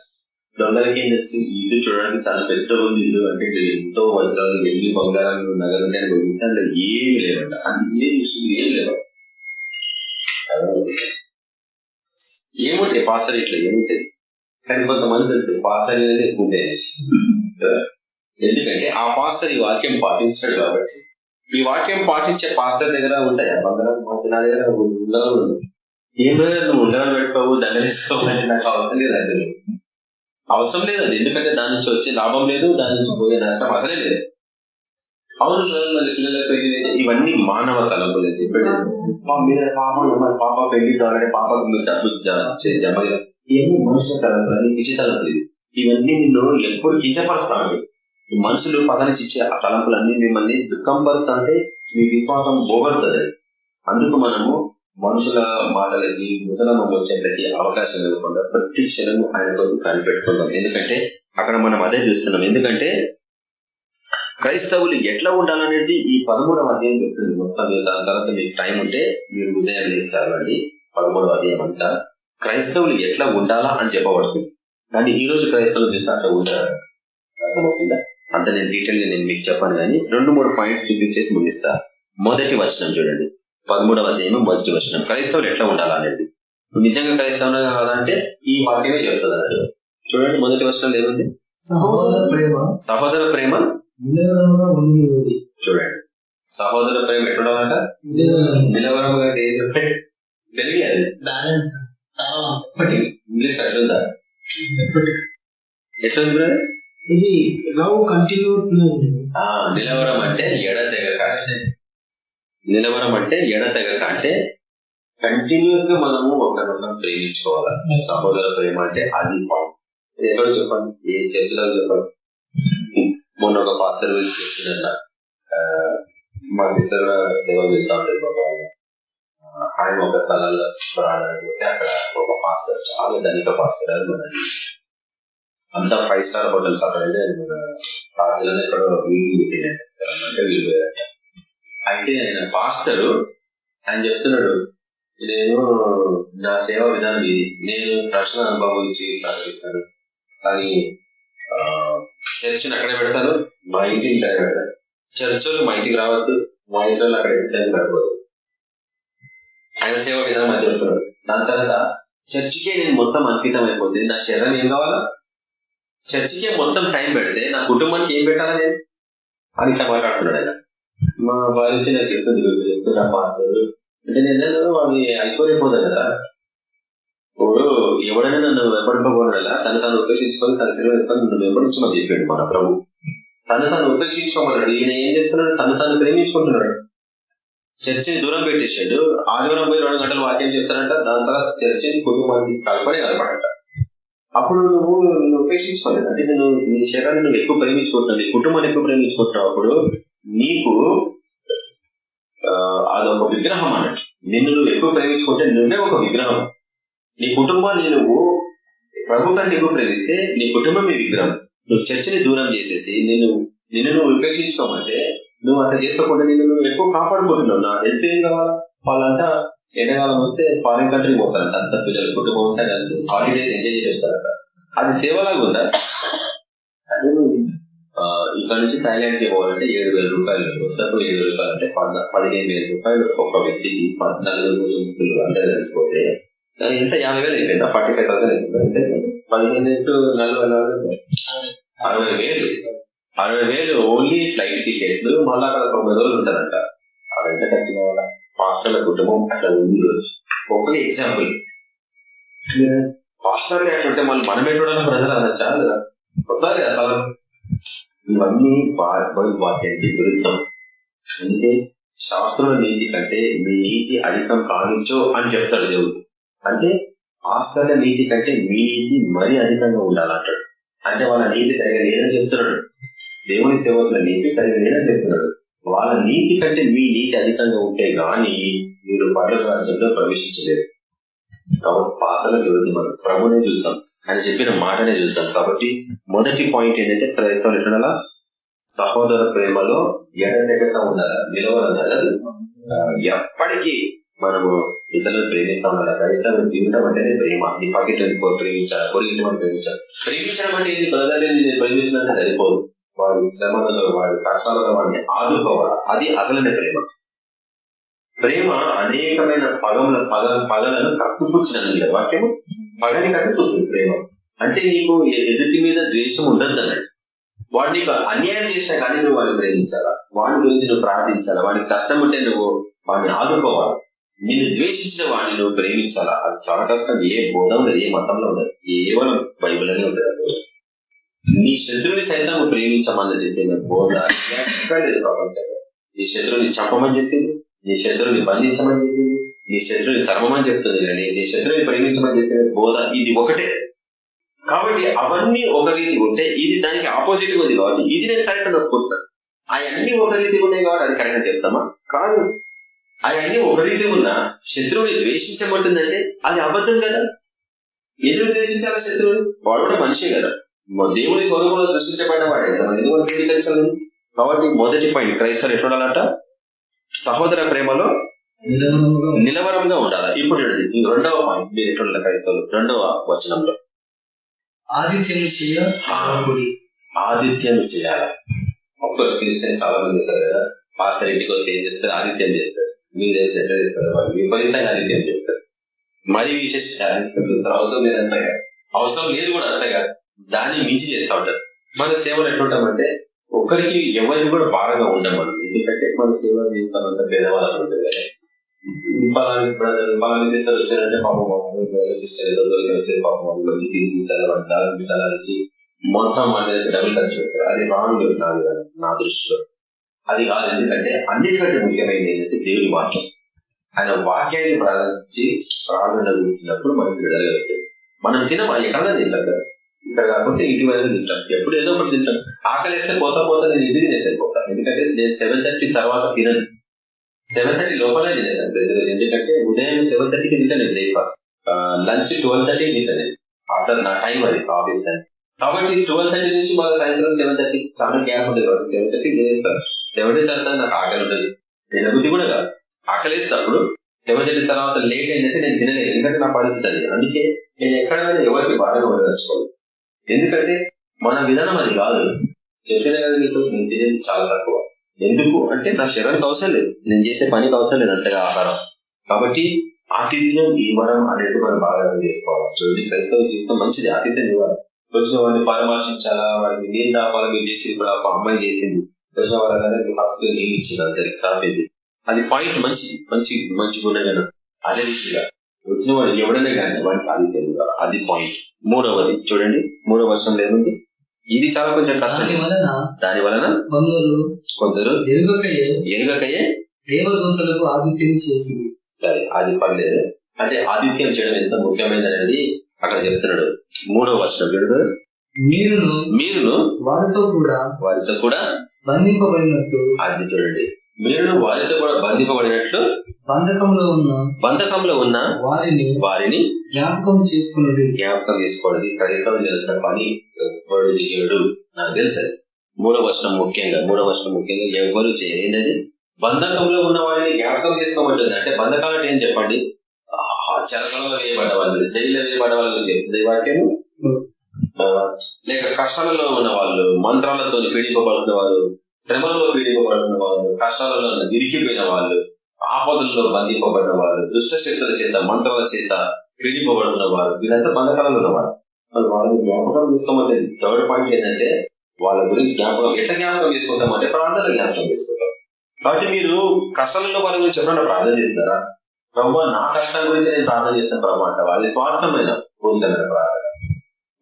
దొంగలకి ఏం ఇల్లు చూడడానికి చాలా పెద్ద ఉంది ఇల్లు అంటే ఎంతో వజ్రాలు వెళ్ళి బంగారాలు నగలు అంటే అందులో ఏమి లేవంట. అన్ని చూస్తుంది ఏం లేవు. ఏముంటాయి పాసర్ ఇట్లా ఏముంటాయి కానీ కొంతమంది తెలుసు పాసర్ అనేది ఎక్కువ ఎందుకంటే ఆ పాస్టర్ ఈ వాక్యం పాటించాడు కాబట్టి. ఈ వాక్యం పాటించే పాస్టర్ దగ్గర ఉంటాయి? బంగారం నా దగ్గర ఉంగరాలు ఏం నువ్వు ఉంగరాలు పెట్టుకోవు దండలు నాకు అవసరం లేదు అవసరం లేదు అది. ఎందుకంటే దాని నుంచి వచ్చే లాభం లేదు దాని నుంచి పోయే నష్టం అసలే లేదు. అవును మళ్ళీ పిల్లలకు ఇవన్నీ మానవ తలంపులు చెప్పండి మీద పాపం మన పాప పెళ్ళి కావాలంటే పాపకు మీరు డబ్బు జమ ఇవన్నీ మనుషుల తలంపులు అన్ని పిచ్చి తలంపులు. ఇవన్నీ నిన్ను ఎప్పుడు కించపరుస్తాను మనుషులు పగనిచ్చిచ్చే ఆ తలంపులన్నీ మిమ్మల్ని దుఃఖంపరుస్తా అంటే మీ విశ్వాసం పోగొడుతుంది. అందుకు మనము మనుషుల మాటలకి ముసలమ్మ వచ్చేట్లకి అవకాశం ఇవ్వకుండా ప్రతి క్షణము ఆయన కొరకు కనిపెట్టుకుందాం. ఎందుకంటే అక్కడ మనం అదే చూస్తున్నాం. ఎందుకంటే క్రైస్తవులు ఎట్లా ఉండాలనేది ఈ పదమూడవ అధ్యాయం చెప్తుంది. మొత్తం దాని తర్వాత మీకు టైం ఉంటే మీరు ఉదయం చేస్తారు అండి. పదమూడవ అధ్యాయం అంతా. క్రైస్తవులు ఎట్లా ఉండాలా అని చెప్పబడుతుంది. కానీ ఈ రోజు క్రైస్తవులు చూస్తే అట్లా ఉంటారు? అర్థమవుతుందా? అంత నేను డీటెయిల్గా నేను మీకు చెప్పాను కానీ రెండు మూడు పాయింట్స్ చూపించేసి ముగిస్తా. మొదటి వచనం చూడండి. పదమూడవ అధ్యాయం మొదటి వచనం. క్రైస్తవులు ఎట్లా ఉండాలా అనేది. నిజంగా క్రైస్తవులు కాదంటే ఈ వాక్యమే చెప్తుంది చూడండి మొదటి వచనం ఏముంది? సహోదర ప్రేమ నిలవరంగా ఉంది. చూడండి. సహోదర ప్రేమ ఎట్లుండాలంట నిలవరంగా. తెలుగు అది బ్యాలెన్స్ ఇంగ్లీష్ అట్లుందా ఎట్లుంది? ఇది లవ్ కంటిన్యూ ఆ, నిలవరం అంటే ఎడతెగక నిలవరం అంటే ఎడతెగక అంటే కంటిన్యూస్గా మనము ఒకరినొకరు ప్రేమించుకోవాలి? సహోదర ప్రేమ అంటే అది. ఎక్కడ చెప్పండి? ఏ చర్చలో చెప్పండి. మొన్న ఒక పాస్టర్ గురించి చెప్తుందంట మా సిస్టర్ సేవ వెళ్తా ఉంటారు బాబా ఆయన ఒక స్థలాల్లో రావడానికి పోతే అక్కడ ఒక పాస్టర్ చాలా ధనిక పాస్టర్ అది మన అంతా ఫైవ్ స్టార్ హోటల్స్ అక్కడ వెళ్ళి అది మన రాజులను ఇక్కడ వీలు పెట్టినట్టు అంటే వీలు పోయారంట. అయితే ఆయన పాస్టరు ఆయన చెప్తున్నాడు నేను నా సేవ విధానం ఇది. నేను రక్షణ అనుభవం గురించి ప్రకటిస్తాను కానీ చర్చిని అక్కడే పెడతాను మా ఇంటిని ఇక్కడే పెడతాను చర్చలు మా ఇంటికి రావద్దు. మా ఇంట్లో అక్కడ ఎక్సైజ్ పడిపోదు ఆయన సేవ విధానం అని చెప్తున్నాడు దాని తర్వాత చర్చికే నేను మొత్తం అంకితం అయిపోతుంది నా శరీరం ఏం కావాలా? చర్చికే మొత్తం టైం పెడితే నా కుటుంబానికి ఏం పెట్టాలా నేను? అని ఇట్లా మాట్లాడుతున్నాడు ఆయన. మా భార్య నాకు చెప్తుంది చెప్తున్నా పాస్టర్? అంటే నేను అది అయిపోయిపోతాను కదా. ఇప్పుడు ఎవడైనా నన్ను వెంబడింపబోనలా తను తాను ఉపేక్షించుకొని తన శరీరం ఎత్తుకొని నన్ను వెంబడించమని చెప్పాడు మన ప్రభు. తను తాను ఉపేక్షించుకోమన్నాడు. ఈయన ఏం చేస్తున్నాడు? తను తాను ప్రేమించుకుంటున్నాడు. చర్చిని దూరం పెట్టేశాడు. ఆదివారం పోయి రెండు గంటలు వాక్యం చెప్తారంట దాని తర్వాత చర్చిని కుటుంబానికి కలపనే కలపడంట అప్పుడు నువ్వు నిన్ను ఉపేక్షించుకోలేదు. అంటే నేను నీ శరీరాన్ని నువ్వు ఎక్కువ ప్రేమించుకుంటున్నావు. నీ కుటుంబాన్ని ఎక్కువ ప్రేమించుకుంటున్నావు అప్పుడు నీకు ఆ, అదొక విగ్రహం అన్నట్టు. నిన్ను నువ్వు ఎక్కువ ప్రేమించుకుంటే నువ్వే ఒక విగ్రహం. నీ కుటుంబాన్ని నువ్వు ప్రభు కంటే ఎక్కువ ప్రేమిస్తే నీ కుటుంబం నీ విగ్రహం. నువ్వు చర్చని దూరం చేసేసి నేను నిన్ను నువ్వు ఉపేక్షించుకోమంటే నువ్వు అట్లా చేసుకోకుండా నిన్ను నువ్వు ఎక్కువ కాపాడుకుంటున్నావు. నా హెల్త్ ఏం కావాలా? వాళ్ళంతా ఎండాకాలం వస్తే ఫారిన్ కంట్రీ పోతారంట. అంత పిల్లలు కుటుంబం అంతా కలిసి హాలిడేస్ ఎంజాయ్ చేస్తారంట అది సేవలాగా ఉందా? అదే ఆ, ఇక్కడ నుంచి థైలాండ్కి పోవాలంటే ఏడు వేల రూపాయలు వస్తారు ఏడు రూపాయలు అంటే పద్నా- పదిహేను వేల రూపాయలు ఒక్క వ్యక్తికి పద్నాలుగు అందరూ కలిసిపోతే అది ఎంత? యాభై వేలు అయిపోయిందా. ఫార్టీ ఫైవ్ థౌసండ్ అయిపోయింది. అంటే పదిహేను ఇంటూ నలభై నాలుగు. అరవై వేలు. అరవై వేలు ఓన్లీ ఫ్లైట్ టికెట్లు మళ్ళీ అక్కడ తొంభై రోజులు ఉంటారంట. అదంతా ఖర్చు కావాలా? పాస్టర్ల కుటుంబం అట్లా ఉంది ఈరోజు. ఒక్క ఎగ్జాంపుల్ పాస్టర్లు ఎట్లుంటే మళ్ళీ మనం ఎట్లుండాలి ప్రజలు అనొచ్చా లేదా? వస్తారు కదా. ఇవన్నీ వాక్యానికి విరుద్ధం. అంటే శాస్త్రుల నీతి కంటే మీ నీతి అధికం కానిచ్చో అని చెప్తాడు దేవుడు. అంటే ఆశ్చర్య నీతి కంటే మీ నీతి మరీ అధికంగా ఉండాలంటాడు. అంటే వాళ్ళ నీతి సరిగా లేదని చెప్తున్నాడు. దేవుని సేవకుల నీతి సరిగా లేదని చెప్తున్నాడు. వాళ్ళ నీతి కంటే మీ నీతి అధికంగా ఉంటే గాని మీరు పట్టణ రాజ్యంలో ప్రవేశించలేరు. కాబట్టి పాసల విరుద్ధం మనం ప్రభునే చూస్తాం. ఆయన చెప్పిన మాటనే చూస్తాం. కాబట్టి మొదటి పాయింట్ ఏంటంటే క్రైస్తవులు ఎట్లా సహోదర ప్రేమలో ఎడతెగక ఉండాలి? నిలవడం ఎప్పటికీ మనము ఇతరులు ప్రేమిస్తా ఉండాలి క్రైస్తవ జీవితం అంటేనే ప్రేమ. నీ పక్కన ప్రేమించాలి. పొరిగింటి ప్రేమించాలి. ప్రేమించడం అంటే ఇది బ్రదర్ని నేను ప్రేమిస్తున్నట్టు సరిపోదు. వాడి శ్రమలలో వాడి కష్టాలలో వాడిని ఆదుకోవాలి. అది అసలైన ప్రేమ. ప్రేమ అనేకమైన పగముల పగ పగలను కప్పుపుచ్చినది వాక్యము? పగని కట్టుకొస్తుంది ప్రేమ. అంటే నీకు ఎదుటి మీద ద్వేషం ఉండద్దు అన్నట్టు వాడు నీకు అన్యాయం చేసినా కానీ నువ్వు వాడిని ప్రేమించాలా? వాడి గురించి నువ్వు ప్రార్థించాలా? వాడికి కష్టం ఉంటే నువ్వు వాడిని ఆదుకోవాలి? నిన్ను ద్వేషించిన వాడిని నువ్వు ప్రేమించాలా? అది చాలా కష్టం. ఏ బోధం లేదు ఏ మతంలో ఉండదు కేవలం బైబిల్ అనే ఉండదు నీ శత్రువుని సైతం నువ్వు ప్రేమించమని చెప్పింది బోధ ఎక్కడ లేదు ప్రపంచంలో. నీ శత్రువుని చంపమని చెప్పింది నీ శత్రువుని బంధించమని చెప్పింది నీ శత్రువుని తరమమని చెప్తుంది కానీ నీ శత్రువుని ప్రేమించమని చెప్పిన బోధ ఇది ఒకటే. కాబట్టి అవన్నీ ఒక రీతి ఉంటే ఇది దానికి ఆపోజిట్గా ఉంది కాబట్టి ఇది నేను కరెక్ట్ అని అవన్నీ ఒక రీతి ఉన్నాయి కాబట్టి అది కరెక్ట్ చెప్తామా? కాదు. అవన్నీ ఒక రీతి ఉన్నా శత్రువుని ద్వేషించబడుతుందంటే అది అబద్ధం కదా? ఎందుకు ద్వేషించాలి శత్రువుని? వాడు కూడా మనిషే కదా. దేవుని స్వరూపంలో వాడే కదా. ఎందుకు ధృవీకరించాలి కాబట్టి మొదటి పాయింట్ క్రైస్తవులు ఎట్లా ఉండాలంట? సహోదర ప్రేమలో నిలవరంగా ఉండాలి. ఇప్పుడు రెండవ పాయింట్ మీరు ఎట్లా ఉండాలి క్రైస్తవులు? రెండవ వచనంలో. ఆదిత్యము చేయ ఆరంభుడి ఆదిత్యం చేయాలి. ఒక్కరు క్రిస్టియన్ చాలా మంది చేస్తారు కదా మాస్టర్ ఇంటికి వస్తే ఏం చేస్తారు? ఆదిత్యం చేస్తారు. మీరే సెటిల్ చేస్తారు వాళ్ళు విపరీతంగా ఆదిత్యం చేస్తారు మరీ విశేష ఆదిత్యం చేస్తారు అవసరం లేదంతగా అవసరం లేదు కూడా అంతగా దాన్ని మించి చేస్తూ ఉంటారు. మన సేవలు ఎట్లుంటామంటే ఒకరికి ఎవరికి కూడా బాగా ఉండం మనం. ఎందుకంటే మన సేవ జీవితం అంతా పేదవాళ్ళని ఉంటుంది పలాని పలాని సిస్టర్ వచ్చారంటే పాపం సిస్టర్ పాపం దాని మొత్తం అనేది దగ్గర డబ్బులు ఖర్చు పెడతారు అది రాంగ్ నా దృష్టిలో. అది కాదు ఎందుకంటే అన్నిటికంటే ముఖ్యమైనది ఏంటంటే దేవుని వాక్యం. ఆయన వాక్యాన్ని ప్రార్థించి ప్రార్థన గురించినప్పుడు మనకి విడుదల మనం తినమా ఎక్కడన్నా తింటాం కదా. ఇక్కడ కాకపోతే ఇంటి మీద తింటాం. ఎప్పుడు ఏదో ఒకటి తింటాం. ఆకలి వేస్తే పోతా పోతా నేను ఇది తినేసాను ఎందుకంటే నేను సెవెన్ థర్టీ తర్వాత తినను. సెవెన్ థర్టీ లోపలే తినేసాను ప్రతిరోజు ఎందుకంటే ఉదయం సెవెన్ థర్టీకి తింటాను బ్రేక్ఫాస్ట్ లంచ్ ట్వెల్వ్ థర్టీ తింటాను ఆఫ్టర్ నా టైం అది ఆఫీస్ టైం కాబట్టి ట్వెల్వ్ థర్టీ నుంచి మళ్ళీ సాయంత్రం సెవెన్ థర్టీ చాలా గ్యాప్ ఉంటుంది కాబట్టి సెవెన్ థర్టీ తినేస్తాను. సెవెన్ తర్వాత నాకు ఆకలి ఉంటుంది. తినబుద్ధి కూడా కాదు. ఆకలి వేసినప్పుడు సెవెన్ తర్వాత లేట్ అయిందంటే నేను తినలేదు ఎందుకంటే నా పరిస్థితి అది. అందుకే నేను ఎక్కడైనా ఎవరికి బాధగా ఉండదలుచుకోను. ఎందుకంటే మన విధానం అది కాదు. చెప్పిన కదా నేను తినేది చాలా తక్కువ. ఎందుకు? అంటే నా శరీరానికి అవసరం లేదు. నేను చేసే పనికి అవసరం లేదు అంతగా ఆహారం. కాబట్టి ఆతిథ్యం ఇవ్వడం అనేది మనం బాగా అర్థం చేసుకోవాలి. చూడండి క్రైస్తవ జీవితం మంచిది. ఆతిథ్యం ఇవ్వాలి. వచ్చిన వాడిని పరామర్శించాలా? వాడిని నీళ్ళు తాపాలా? మీరు చేసి ఇప్పుడు అమ్మాయి చేసింది. వాళ్ళని ఫస్ట్ నీళ్ళు ఇచ్చింది అందరికి తాపేది అది పాయింట్ మంచిది మంచి మంచి గుణగణం అదే రీతిగా వచ్చిన వాడు ఎవడనే కానీ వాడికి ఇవ్వాలి అది పాయింట్. మూడవది చూడండి. మూడవ వర్షంలో ఏముంది? ఇది చాలా కొంచెం కష్టం. దాని వలన దాని వలన కొందరు కొందరు ఎరుగకయే ఎరుగకయే దేవదూతలకు ఆదిత్యం చేసింది. సరే అది పర్లేదు. అంటే ఆతిథ్యం చేయడం ఎంత ముఖ్యమైనది అనేది అక్కడ చెప్తున్నాడు. మూడో వర్షం చూడు మీరును మీరును వారితో కూడా వారితో కూడా బంధింపబడినట్టు. అది చూడండి. మీరును వారితో కూడా బంధింపబడినట్లు బంధకంలో ఉన్న బంధకంలో ఉన్న వారిని వారిని జ్ఞాపకం చేసుకున్నది జ్ఞాపకం చేసుకోవడం క్రైస్తవం తెలిసిన పని ఎవడు చేయడు? నాకు తెలుసు. అది. మూడో వర్షం ముఖ్యంగా మూడో వర్షం ముఖ్యంగా ఎవరు చేయలేదు బంధకంలో ఉన్న వారిని జ్ఞాపకం చేసుకోమంటుంది. అంటే బంధకాలు అంటే ఏం చెప్పండి? ఆ, చెరకలలో వేయబడ్డ వాళ్ళు జైల్లో వేయబడ్డ వాళ్ళు చెప్తుంది వాక్యం లేక కష్టాలలో ఉన్న వాళ్ళు మంత్రాలతో పీడింపబడుతున్న వారు శ్రమలలో పీడింపబడుతున్న వాళ్ళు కష్టాలలో ఇరికిపోయిన వాళ్ళు ఆపదల్లో బంధింపబడిన వారు దుష్ట శక్తుల చేత మంత్రాల చేత పీడింపబడుతున్న వారు వీరంతా బంధకాలలో ఉన్నవారు. మరి వాళ్ళని జ్ఞాపకం చేసుకోమంటే థర్డ్ పాయింట్ ఏంటంటే వాళ్ళ గురించి జ్ఞాపకం ఎట్లా జ్ఞాపకం చేసుకుంటామంటే ప్రార్థన జ్ఞాపకం చేసుకుంటాం కాబట్టి మీరు కష్టాలలో వాళ్ళ గురించి ఎప్పుడన్నా ప్రార్థన చేస్తారా ప్రభు నా కష్టం గురించి నేను ప్రార్థన చేస్తాను ప్రభు అంటే. వాళ్ళ స్వార్థమైన పూర్తమైన ప్రార్థన.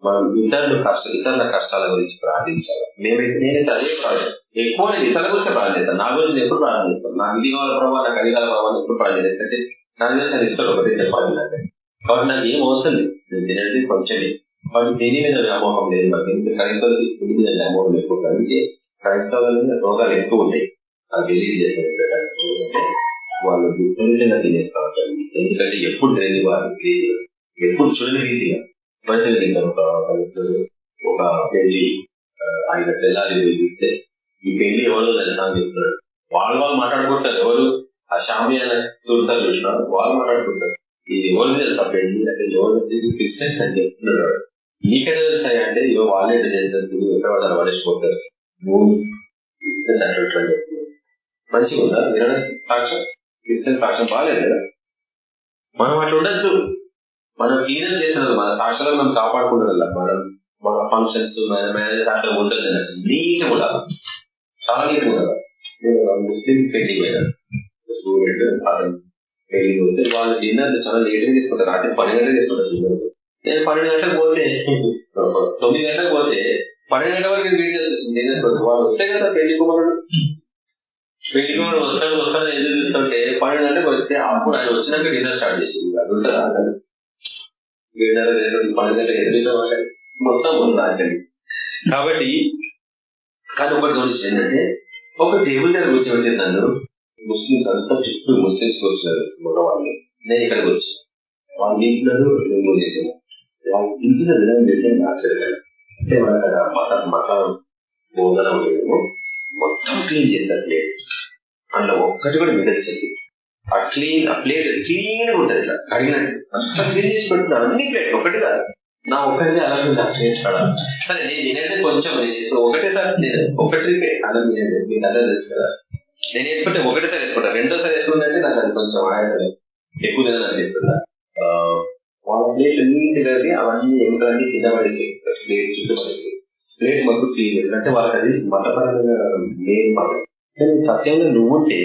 మనం ఇతరుల కష్ట ఇతరుల కష్టాల గురించి ప్రార్థించాలి. మేమైతే నేనైతే అదే ప్రార్థన ఎక్కువ నేను ఇతరుల గురించి ప్రార్థన చేస్తాను నా గురించి ఎప్పుడు ప్రార్థన చేస్తాను నాకు ఇది కావాల ప్రభావ నాకు అది కావాలి ప్రభావ ఎప్పుడు ప్రార్థన ఎందుకంటే నా గురించి అది ఇస్తాడు ఒకటే చెప్పాలి కాబట్టి నాకు ఏం అవుతుంది నేను తినేది కొంచెమే. కాబట్టి దేని మీద వ్యామోహం లేదు. మాకు ఎందుకు క్రైస్తవులకి తిండి మీద వ్యామోహం ఎక్కువ కానీ క్రైస్తవుల మీద రోగాలు ఎక్కువ ఉంటాయి. నాకు తెలియజేస్తారు వాళ్ళు విపరీతంగా తినేస్తా ఉంటారు. ఎందుకంటే ఎప్పుడు తెలియదు వారు ఎప్పుడు చూడని రీతిగా. విపరీతంగా తింటారు ఒక ఒక పెళ్ళి ఆయన తెల్లారి చూస్తే ఈ పెళ్ళి ఎవరు తెలుసా అని చెప్తారు. వాళ్ళు వాళ్ళు మాట్లాడుకుంటారు. ఎవరు? ఆ షామి అనే చూడతారు చూసినారు వాళ్ళు మాట్లాడుకుంటారు. ఇది ఎవరు తెలుసా పెళ్ళి? అంటే ఎవరు క్రిస్టియన్స్ అని చెప్తున్నారు వాడు. నీకెక్కడ తెలుసాయి అంటే ఇవో వాళ్ళే ఎట్లా చేస్తారు. ఎక్కడ వాళ్ళు పడేసిపోతారు మూవీస్ క్రిస్టియన్స్ అట్లా మంచిగా ఉందా వినడం సాక్ష్యం? క్రిస్టియన్ సాక్ష్యం బాగాలేదు కదా? మనం అట్లా ఉండద్దు. మనం హీనం చేస్తున్నది మన సాక్ష్యాలను మనం కాపాడుకుంటున్నాం మనం మన ఫంక్షన్స్ మన మ్యారేజ్ అట్లా ఉండదు నీట్ ఉండాలి. చాలా నీట్ ఉండాలి. నేను ముస్లిం పెళ్ళి పోయినాను స్టూడెంట్ అతను పెళ్ళి పోతే వాళ్ళు డిన్నర్ చాలా లేట్గా తీసుకుంటారు. రాత్రి పన్నెండు గంటలు తీసుకుంటారు డిన్నర్ నేను పన్నెండు గంటలకు పోతే తొమ్మిది గంటలకు పోతే పన్నెండు గంటల వరకు వీడియో నేను వాళ్ళు వస్తే కదా పెళ్ళి కుమారుడు పెళ్ళి కుమారుడు వస్తాడు వస్తాడు ఎదురు చూస్తుంటే పన్నెండు గంటలకు వస్తే అప్పుడు ఆయన వచ్చినాక డిన్నర్ స్టార్ట్ చేసింది అది ఉంటుందా? అసలు వీళ్ళలో పన్నెండు గంటలకు మొత్తం ఉంది ఆఖరి కాబట్టి కానీ ఒకటి గమనించింది ఏంటంటే ఒక టేబుల్ దగ్గర కూర్చోబెట్టి నన్ను ముస్లిమ్స్ అంతా చుట్టూ ముస్లిమ్స్ వచ్చారు మగవాళ్ళు. నేను ఇక్కడికి వచ్చి. వాళ్ళు ఇంటున్నారు నేను చేశాను? వాళ్ళు ఇంటిలో విధానం చేసి ఆశ్చర్యపోయాను అంటే వాళ్ళ మత మత బోధన ఉండేమో మొత్తం క్లీన్ చేస్తారు ప్లేట్. అందులో ఒక్కటి కూడా మిగల్చింది ఆ క్లీన్ ఆ ప్లేట్ క్లీన్ ఉంటుంది ఇట్లా అడిగినట్టు అంతా క్లీన్ చేసి పెడుతున్నారు అన్ని ప్లేట్ ఒకటి కాదు. నా ఒక్కటి అలా ఉంది ఆ కాడ సరే నేను తినేది కొంచెం నేను ఒకటేసారి నేను ఒకటి అన్నం తినేది మీకు అదే తెలుసు కదా. నేను వేసుకుంటే ఒకటేసారి వేసుకుంటా రెండోసారి వేసుకుంటే నాకు అది కొంచెం ఆయాసం. ఎక్కువ తినని అనిపిస్తుంది. ఆ, వాళ్ళ ప్లేట్ నీట్గా అవన్నీ ఎముకలన్నీ కింద పడేసి ప్లేట్ చుట్టూ పడేసి ప్లేట్ మొత్తం క్లీన్ అంటే వాళ్ళకి అది మతపరమైన మెయిన్ మాట కానీ సత్యంగా నువ్వుంటే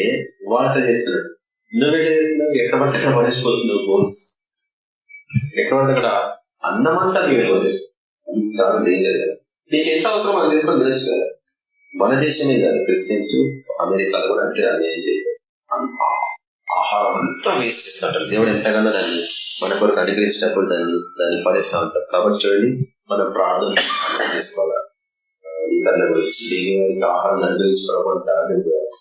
వాళ్ళు చేస్తున్నాడు నువ్వు ఎట్లా ఎక్కడ పడితే అక్కడ పడేసిపోతున్నావు గోల్స్ ఎక్కడ పడితే అక్కడ అన్నమంతా మీరు పడేస్తావు చాలా డేంజర్ నీకు ఎంత అవసరం అది తీసుకొని తినచ్చు కదా. మన దేశమే కాదు క్రిస్టియన్స్ అమెరికాలో కూడా అంటే అది ఏం చేస్తారు ఆహారం అంతా వేస్ట్ చేస్తుంటారు. దేవుడు ఎంతగానో దాన్ని మన కొరకు అనుగ్రహించినప్పుడు దాన్ని దాన్ని పడేస్తా ఉంటారు. కాబట్టి చూడండి మనం ప్రార్థన చేసుకోవాలి. ఇతరుల గురించి దేవునికి ఆహారం అనుగ్రహించుకోవడం మనం ప్రార్థన చేయాలి.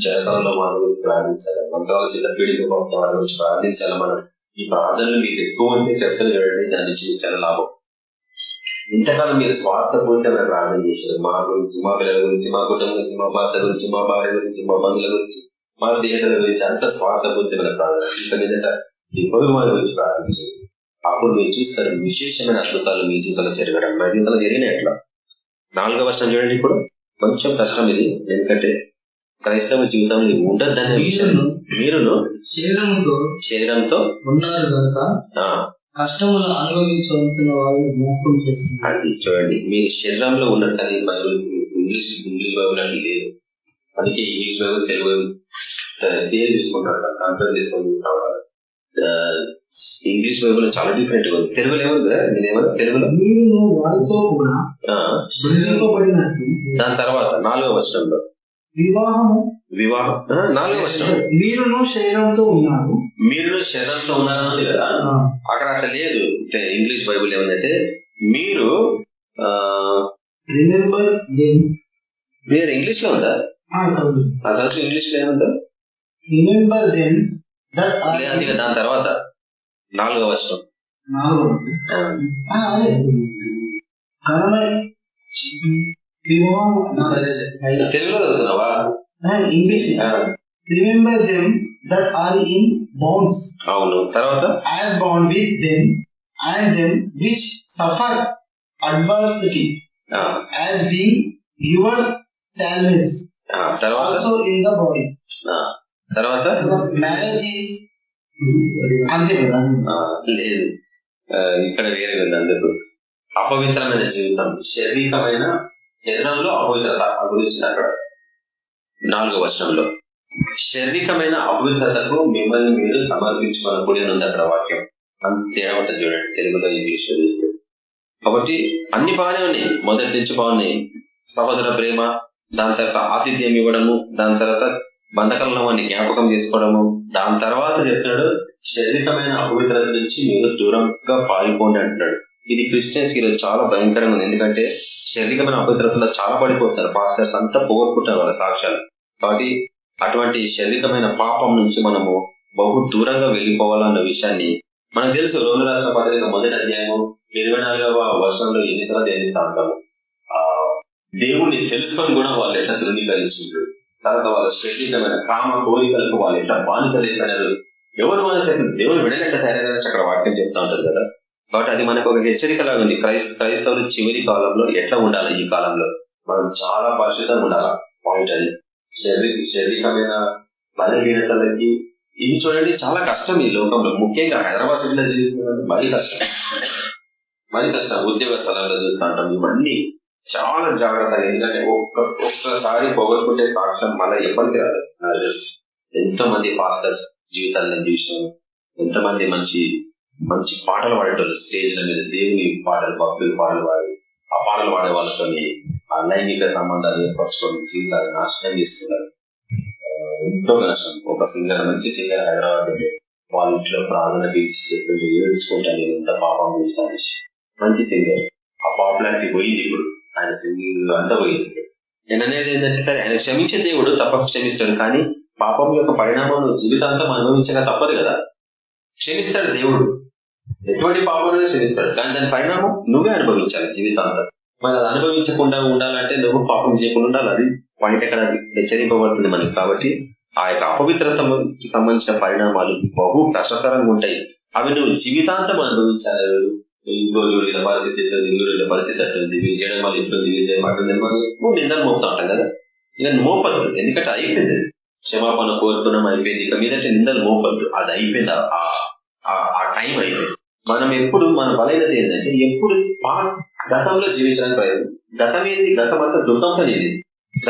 చేసడంలో మన గురించి ప్రార్థించాలి మంత్రాల చేత పీడిత వారి గురించి ప్రార్థించాలి మనం ఈ ప్రార్థనలు మీకు ఎక్కువ ఉంటే చెప్తాను చూడండి దాని నుంచి చాలా లాభం ఇంతకాలం మీరు స్వార్థపూరితమైన ప్రార్థన చేశారు. మా గురించి మా పిల్లల గురించి మా కుటుంబం గురించి మా భర్త గురించి మా భార్య గురించి మా బంధువుల గురించి మా స్నేహితుల గురించి అంత స్వార్థపూరితమైన ప్రార్థన ఇంత మీదట ఈ పొరుగు గురించి ప్రార్థించారు అప్పుడు మీరు చూస్తారు విశేషమైన అద్భుతాలు మీ జీవితంలో జరగడం. నా జీవితంలో జరిగినాయి అట్లా నాలుగో వర్షం చూడండి ఇప్పుడు. కొంచెం కష్టం ఇది. ఎందుకంటే క్రైస్తవ జీవితంలో ఉండొద్దనే విషయం. మీరును శరీరంతో శరీరంతో ఉన్నారు కనుక ఆ, కష్టములు అనుభవించవలసిన వాళ్ళు జ్ఞాపకం చేస్తున్నారు అది చూడండి మీ శరీరంలో ఉన్నట్టు బైబుల్ ఇంగ్లీష్ ఇంగ్లీష్ బైబుల్ లేదు. అందుకే ఇంగ్లీష్ బైబుల్ తెలుగు తీసుకుంటారు కంపేర్. ఆ, ఇంగ్లీష్ బైబుల్ చాలా డిఫరెంట్గా ఉంది. తెలుగులో ఏముంది కదా? నేనేమన్నా తెలుగులో? దాని తర్వాత నాలుగో వచనంలో వివాహము. వివాహం. నాలుగో వచనం. మీరును శరీరంతో ఉన్నారు. మీరు శరీరంతో ఉన్నారన్నది కదా ఆ, అక్కడ అట్లా లేదు. అంటే ఇంగ్లీష్ బైబుల్ ఏముందంటే మీరు రిమెంబర్ మీరు ఇంగ్లీష్లో ఉందా తర్వాత ఇంగ్లీష్లో ఏముందా రిమెంబర్ దెన్ లేదు దాని తర్వాత. నాలుగో వచనం. నాలుగవది తెలుగులో చదువుతున్నావా? English remember them that are in bounds అవును. తర్వాత? ఆ, as being your salvage ఆ, తర్వాత? అంతే కదా? ఆ, లేదు. ఇక్కడ వేరే ఉంది అందుకు అపవిత్రమైన జీవితం. శారీరకమైన శరీరంలో అపవిత్రత ఆ గురించి అక్కడ నాలుగో వర్షంలో శారీరకమైన అపవిత్రతకు మిమ్మల్ని మీరు సమర్పించుకోనకూడి అని ఉంది అక్కడ వాక్యం. అంత తేడా ఉంటుంది చూడండి. తెలుగులో ఇంగ్లీష్ చూస్తే. కాబట్టి అన్ని బాగానే ఉన్నాయి. మొదటి నుంచి బాగున్నాయి. సహోదర ప్రేమ దాని తర్వాత ఆతిథ్యం ఇవ్వడము దాని తర్వాత బంధకాలను వాడిని జ్ఞాపకం చేసుకోవడము దాని తర్వాత చెప్తున్నాడు శారీరకమైన అపవిత్రత నుంచి మీరు దూరంగా పారిపోండి అంటున్నాడు. ఇది క్రిస్టియన్స్ ఈరోజు చాలా భయంకరంగా ఉంది. ఎందుకంటే శారీరకమైన అపవిత్రతలో చాలా పడిపోతున్నారు. పాస్టర్స్ అంతా పోగొట్టుకుంటారు వాళ్ళ సాక్ష్యాలు. కాబట్టి అటువంటి శారీరకమైన పాపం నుంచి మనము బహు దూరంగా వెళ్ళిపోవాలన్న విషయాన్ని మనకు తెలుసు. రోమిల రాష్ట్ర పత్రిక మొదటి అధ్యాయము ఇరవై నాలుగవ వర్షంలో ఎన్నిసార్లు ధ్యానిస్తా ఉంటాము. ఆ దేవుణ్ణి తెలుసుకొని కూడా వాళ్ళు ఎట్లా ధృవీకరించారు తర్వాత వాళ్ళ శారీరకమైన కామ కోరికలకు వాళ్ళు ఎట్లా బానిసలైపోయినారు. ఎవరు బానిసలైతే దేవుని విడగట్ట తయారైన అక్కడ వాక్యం చెప్తా ఉంటారు కదా. కాబట్టి అది మనకు ఒక హెచ్చరిక లాగా ఉంది. క్రైస్త క్రైస్తవులు చివరి కాలంలో ఎట్లా ఉండాలి ఈ కాలంలో? మనం చాలా పరిశుద్ధంగా ఉండాలి? పాయింట్ అది. శారీ శారీరకమైన బలహీనతలకి ఇవి చూడండి చాలా కష్టం ఈ లోకంలో. ముఖ్యంగా హైదరాబాద్ సిటీలో జీవిస్తున్న మరీ కష్టం. మరీ కష్టం. ఉద్యోగ స్థలాల్లో చూస్తూ ఉంటాం. ఇవన్నీ చాలా జాగ్రత్తగా ఎందుకంటే ఒక్క ఒక్కసారి పోగొట్టుకుంటే సాక్ష్యం మళ్ళీ ఇబ్బంది రాదు. ఎంతో మంది పాస్టర్స్ జీవితాలను చూసినాం ఎంతమంది మంచి మంచి పాటలు పాడేటోళ్ళు స్టేజ్ల మీద దేవుని పాటలు భక్తులు పాటలు పాడి ఆ పాటలు పాడే వాళ్ళతో ఆ లైంగిక సంబంధాలు ఏర్పరచుకొని జీవితాలు నాశనం చేస్తున్నారు. ఎంతో నష్టం ఒక సింగర్ మంచి సింగర్ హైదరాబాద్ వాళ్ళ ఇంట్లో ప్రార్థన పీల్చి చెప్తుంటే ఏడ్చుకుంటాను నేను ఎంత పాపం చేశాను మంచి సింగర్ ఆ పాపులారిటీ పోయింది ఇప్పుడు. ఆయన సింగింగ్ అంతా పోయింది నేను అనేది ఏంటంటే సరే ఆయన క్షమించే దేవుడు తప్పక క్షమిస్తాడు. కానీ పాపం యొక్క పరిణామం జీవితాంతం అనుభవించక తప్పదు కదా. క్షమిస్తాడు దేవుడు. ఎటువంటి పాపంలో క్షమిస్తాడు. కానీ దాని పరిణామం నువ్వే అనుభవించాలి జీవితాంతం. మరి అది అనుభవించకుండా ఉండాలంటే నువ్వు పాపం చేయకుండా ఉండాలి. అది పాయింట్ ఎక్కడ హెచ్చరింపబడుతుంది మనకి. కాబట్టి ఆ యొక్క అపవిత్రతకి సంబంధించిన పరిణామాలు బహు కష్టతరంగా ఉంటాయి. అవి నువ్వు జీవితాంతం అనుభవించాలి. ఇంకో వీళ్ళ పరిస్థితి ఎట్లుంది, వీళ్ళ పరిస్థితి అట్లుంది వీళ్ళు చేయడం వల్ల ఇట్లుంది వీళ్ళు చేయడం మనం నువ్వు నిందలు మోపుతా ఉంటాం కదా. ఇక మోపద్దు. ఎందుకంటే అయిపోయింది. క్షమాపణ కోరుకున్నాం అయిపోయింది ఇక మీదంటే నిందలు మోపద్దు. అది అయిపోయింది. ఆ- ఆ- ఆ టైం అయిపోయింది. మనం ఎప్పుడు మన బలైనది ఏంటంటే ఎప్పుడు గతంలో జీవించడానికి ప్రయత్నం. గతం ఏంది? గతం అంతా దుఃఖంతో నేను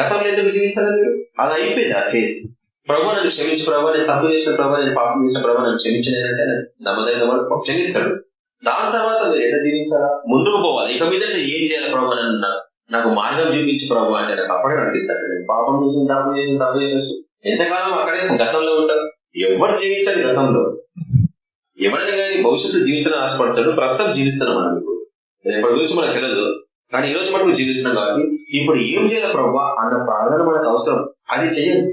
గతంలో ఎందుకు జీవించాలి మీరు? అది అయిపోయింది ఆ కేసు ప్రభు నన్ను క్షమించి ప్రభావ నేను తప్పు చేసిన ప్రభావ నేను పాపం చేసిన ప్రభావ నన్ను క్షమించలేదంటే నమ్మదైన వాడు క్షమిస్తాడు. దాని తర్వాత మీరు ఎట్లా జీవించాలా? ముందుకు పోవాలి. ఇక మీద ఏం చేయాలి ప్రభావ నన్ను నాకు మార్గం చూపించి ప్రభావ అంటే నాకు అప్పుడే అనిపిస్తాడు నేను పాపం చేసిన తప్పు చేసిన తప్పు చేసిన. ఎంతకాలం అక్కడే గతంలో ఉంటారు ఎవరు జీవించాలి గతంలో? ఎవరైనా కానీ భవిష్యత్తు జీవించాలని ఆశపడతాడు ప్రస్తుతం జీవిస్తున్నాం మనం ఇప్పుడు. రేపటి గురించి మనకు తెలియదు కానీ ఈ రోజు మనం జీవిస్తున్నాం కాబట్టి ఇప్పుడు ఏం చేయాలి ప్రభు అన్న ప్రార్థన మనకు అవసరం. అది చేయండి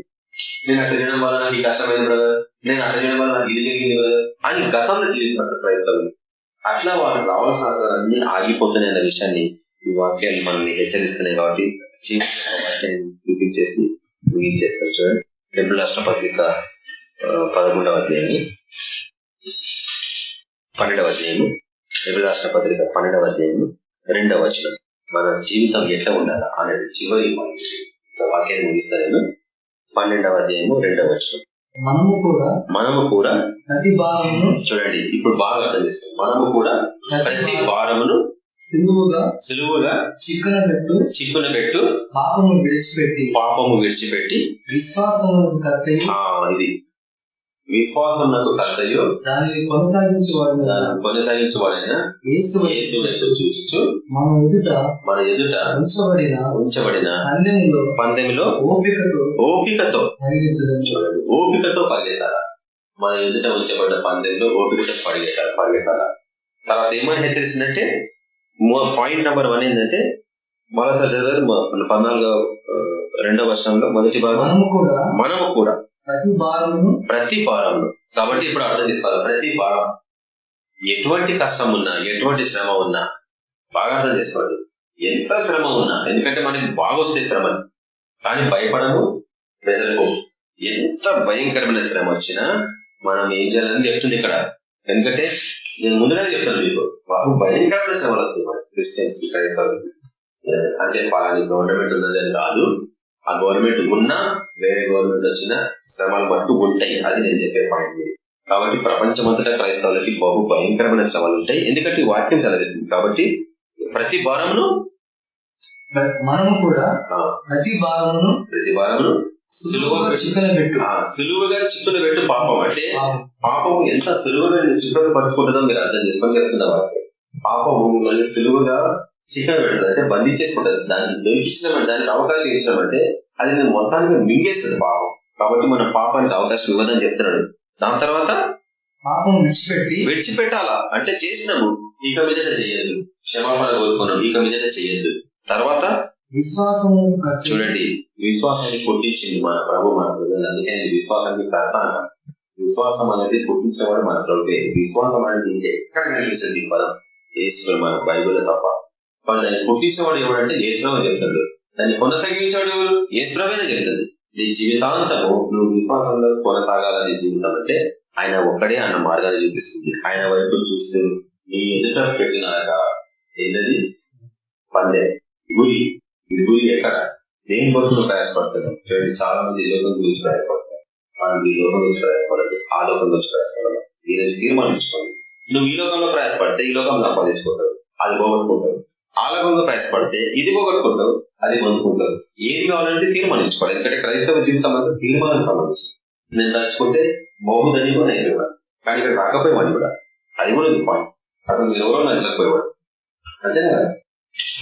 నేను అట్లా చేయడం వల్ల నాకు కష్టమైంది బ్రదర్ నేను అట్లా చేయడం వల్ల నాకు ఇది జరిగింది బ్రదర్ అని గతంలో జీవిస్తున్నారు ప్రయత్నాలు. అట్లా వాళ్ళు రావాల్సిన అన్ని ఆగిపోతున్నాయి అన్న విషయాన్ని ఈ వాక్యాలు మనల్ని హెచ్చరిస్తున్నాయి కాబట్టి వాక్యాన్ని చూపించేసి ముగించేస్తారు చూడండి. టెంపుల్ రాష్ట్ర పత్రిక పదకొండవ అధ్యాయాన్ని పన్నెండవ అధ్యాయము తెలుగు రాష్ట్ర పత్రిక పన్నెండవ అధ్యాయము రెండవ వచనం. మన జీవితం ఎట్లా ఉండాలా అనేది చివరి వాక్యాన్ని ముగిస్తాను పన్నెండవ అధ్యాయము రెండవ వచనం. మనము కూడా మనము కూడా ప్రతి భారమును చూడండి ఇప్పుడు బాగా అర్థం చేసుకోండి మనము కూడా ప్రతి భారమును సులువుగా సులువుగా చిక్కున పెట్టు చిక్కున పెట్టు పాపము విడిచిపెట్టి పాపము విడిచిపెట్టి విశ్వాసములకు కర్తయు ఆ ఇది విశ్వాసమునకు కర్తయు. దానిని కొనసాగించేవాడు దాన్ని కొనసాగించబడిన యేసు వైపు చూచుచు. మన ఎదుట మన ఎదుట ఉంచబడిన ఉంచబడిన పందెంలో పందెంలో ఓపికతో ఓపికతో చూడండి. ఓపికతో పరిగెత్తాలా? మన ఎదుట ఉంచబడ్డ పందెంలో ఓపికతో పరిగెట్టాలి పరిగెట్టాలా తర్వాత ఏమని హెచ్చరిస్తుందంటే పాయింట్ నెంబర్ వన్ ఏంటంటే మరోసారి చదివారు పద్నాలుగో రెండవ వర్షంలో మొదటి భాగం మనము కూడా మనము కూడా ప్రతి భారమును ప్రతి భారంలో కాబట్టి ఇప్పుడు అర్థం తీసుకోవాలి ప్రతి భారం ఎటువంటి కష్టం ఉన్నా ఎటువంటి శ్రమ ఉన్నా బాగా అర్థం చేసుకోండి ఎంత శ్రమ ఉన్నా ఎందుకంటే మనకి బాగొస్తే శ్రమ. కానీ భయపడము బెదరము ఎంత భయంకరమైన శ్రమ వచ్చినా మనం ఏం చేయాలని చెప్తుంది ఇక్కడ. ఎందుకంటే నేను ముందుగానే చెప్తాను మీకు. బాబు భయంకరమైన శ్రమలు వస్తాయి మన క్రిస్టియన్స్ క్రైస్తవులు. అంటే పలాని గవర్నమెంట్ ఉన్నదని కాదు. ఆ గవర్నమెంట్ ఉన్నా వేరే గవర్నమెంట్ వచ్చినా శ్రమలు మట్టు ఉంటాయి. అది నేను చెప్పే పాయింట్. కాబట్టి ప్రపంచమంతటా క్రైస్తవులకి బహు భయంకరమైన శ్రమలు ఉంటాయి. ఎందుకంటే వాక్యం చదివిస్తుంది కాబట్టి ప్రతి భారమును మనము కూడా ప్రతి భారమును ప్రతి భారమును సులువుగా చిక్కున పెట్టు. ఆ, సులువుగా చిక్కులు పెట్టు పాపం. అంటే పాపం. ఎంత సులువుగా చిక్కులు పట్టుకుంటుందో మీరు అర్థం చేసుకొని చెప్తున్న వాక్యం పాపము మిమ్మల్ని సులువుగా చికెన్ పెడుతుంది అంటే బంధించేసుకుంటుంది దాన్ని దొరికించినామంటే దానికి అవకాశం ఇచ్చినామంటే అది నేను మొత్తానికి మింగేస్తుంది పాపం. కాబట్టి మన పాపానికి అవకాశం ఇవ్వదని చెప్తున్నాడు. దాని తర్వాత పాపం విడిచిపెట్టి విడిచిపెట్టాలా? అంటే చేసినాము. ఇక మీదట చేయొద్దు. క్షమాపణ కోరుకున్నాం ఇక మీదట చేయొద్దు. తర్వాత విశ్వాసము కట్టు చూడండి. విశ్వాసాన్ని పుట్టించింది మన ప్రభు మన ప్రజలు అందుకే ఆయన విశ్వాసాన్ని కర్త అంటారు. విశ్వాసం అనేది పుట్టించేవాడు మన ప్రభుత్వ విశ్వాసం అనేది ఎక్కడ కనిపిస్తుంది ఈ పదం? ఏసు మన బైబుల్ తప్ప. వాడు దాన్ని పుట్టించేవాడు ఎవడంటే ఏసుప్రభు చెప్తాడు. దాన్ని కొనసాగించేవాడు ఎవరు? ఏసురావేనే చెప్తుంది నీ జీవితాంతము నువ్వు విశ్వాసంలో కొనసాగాలని జీవితం అంటే ఆయన ఒక్కడే అన్న మార్గాన్ని చూపిస్తుంది. ఆయన వైపు చూస్తూ నీ ఎదుట పెట్టినాక ఏంటది? పందే. గురి ఈ గురి ఎక్కడ? దేని కోసం నువ్వు ప్రయాసపడుతున్నావు చూడండి చాలా మంది లోకం గురించి ప్రయాసపడతారు. మనం ఈ లోకం గురించి ప్రయాసపడదు. ఆ లోకం గురించి ప్రయాసపడదు. ఈ రోజు తీర్మానించుకోండి నువ్వు ఈ లోకంలో ప్రయాసపడితే ఈ లోకంలో సంపాదించుకుంటావు అది పోగొట్టుకుంటావు. ఆలకంగా ప్రయాసపడితే ఇది పోగొట్టుకుంటావు అది పొందుకుంటారు ఏది కావాలంటే తీర్మానించుకోవాలి. ఎందుకంటే క్రైస్తవ జీవితం అంతా తీర్మానం సంబంధించి నేను తలుచుకుంటే బహుదని కూడా. కానీ ఇక్కడ రాకపోయేవాడిని కూడా. అది కూడా పాయింట్ అసలు నేను ఎవరో నాకు వెళ్ళకపోయేవాడు అంతే కదా?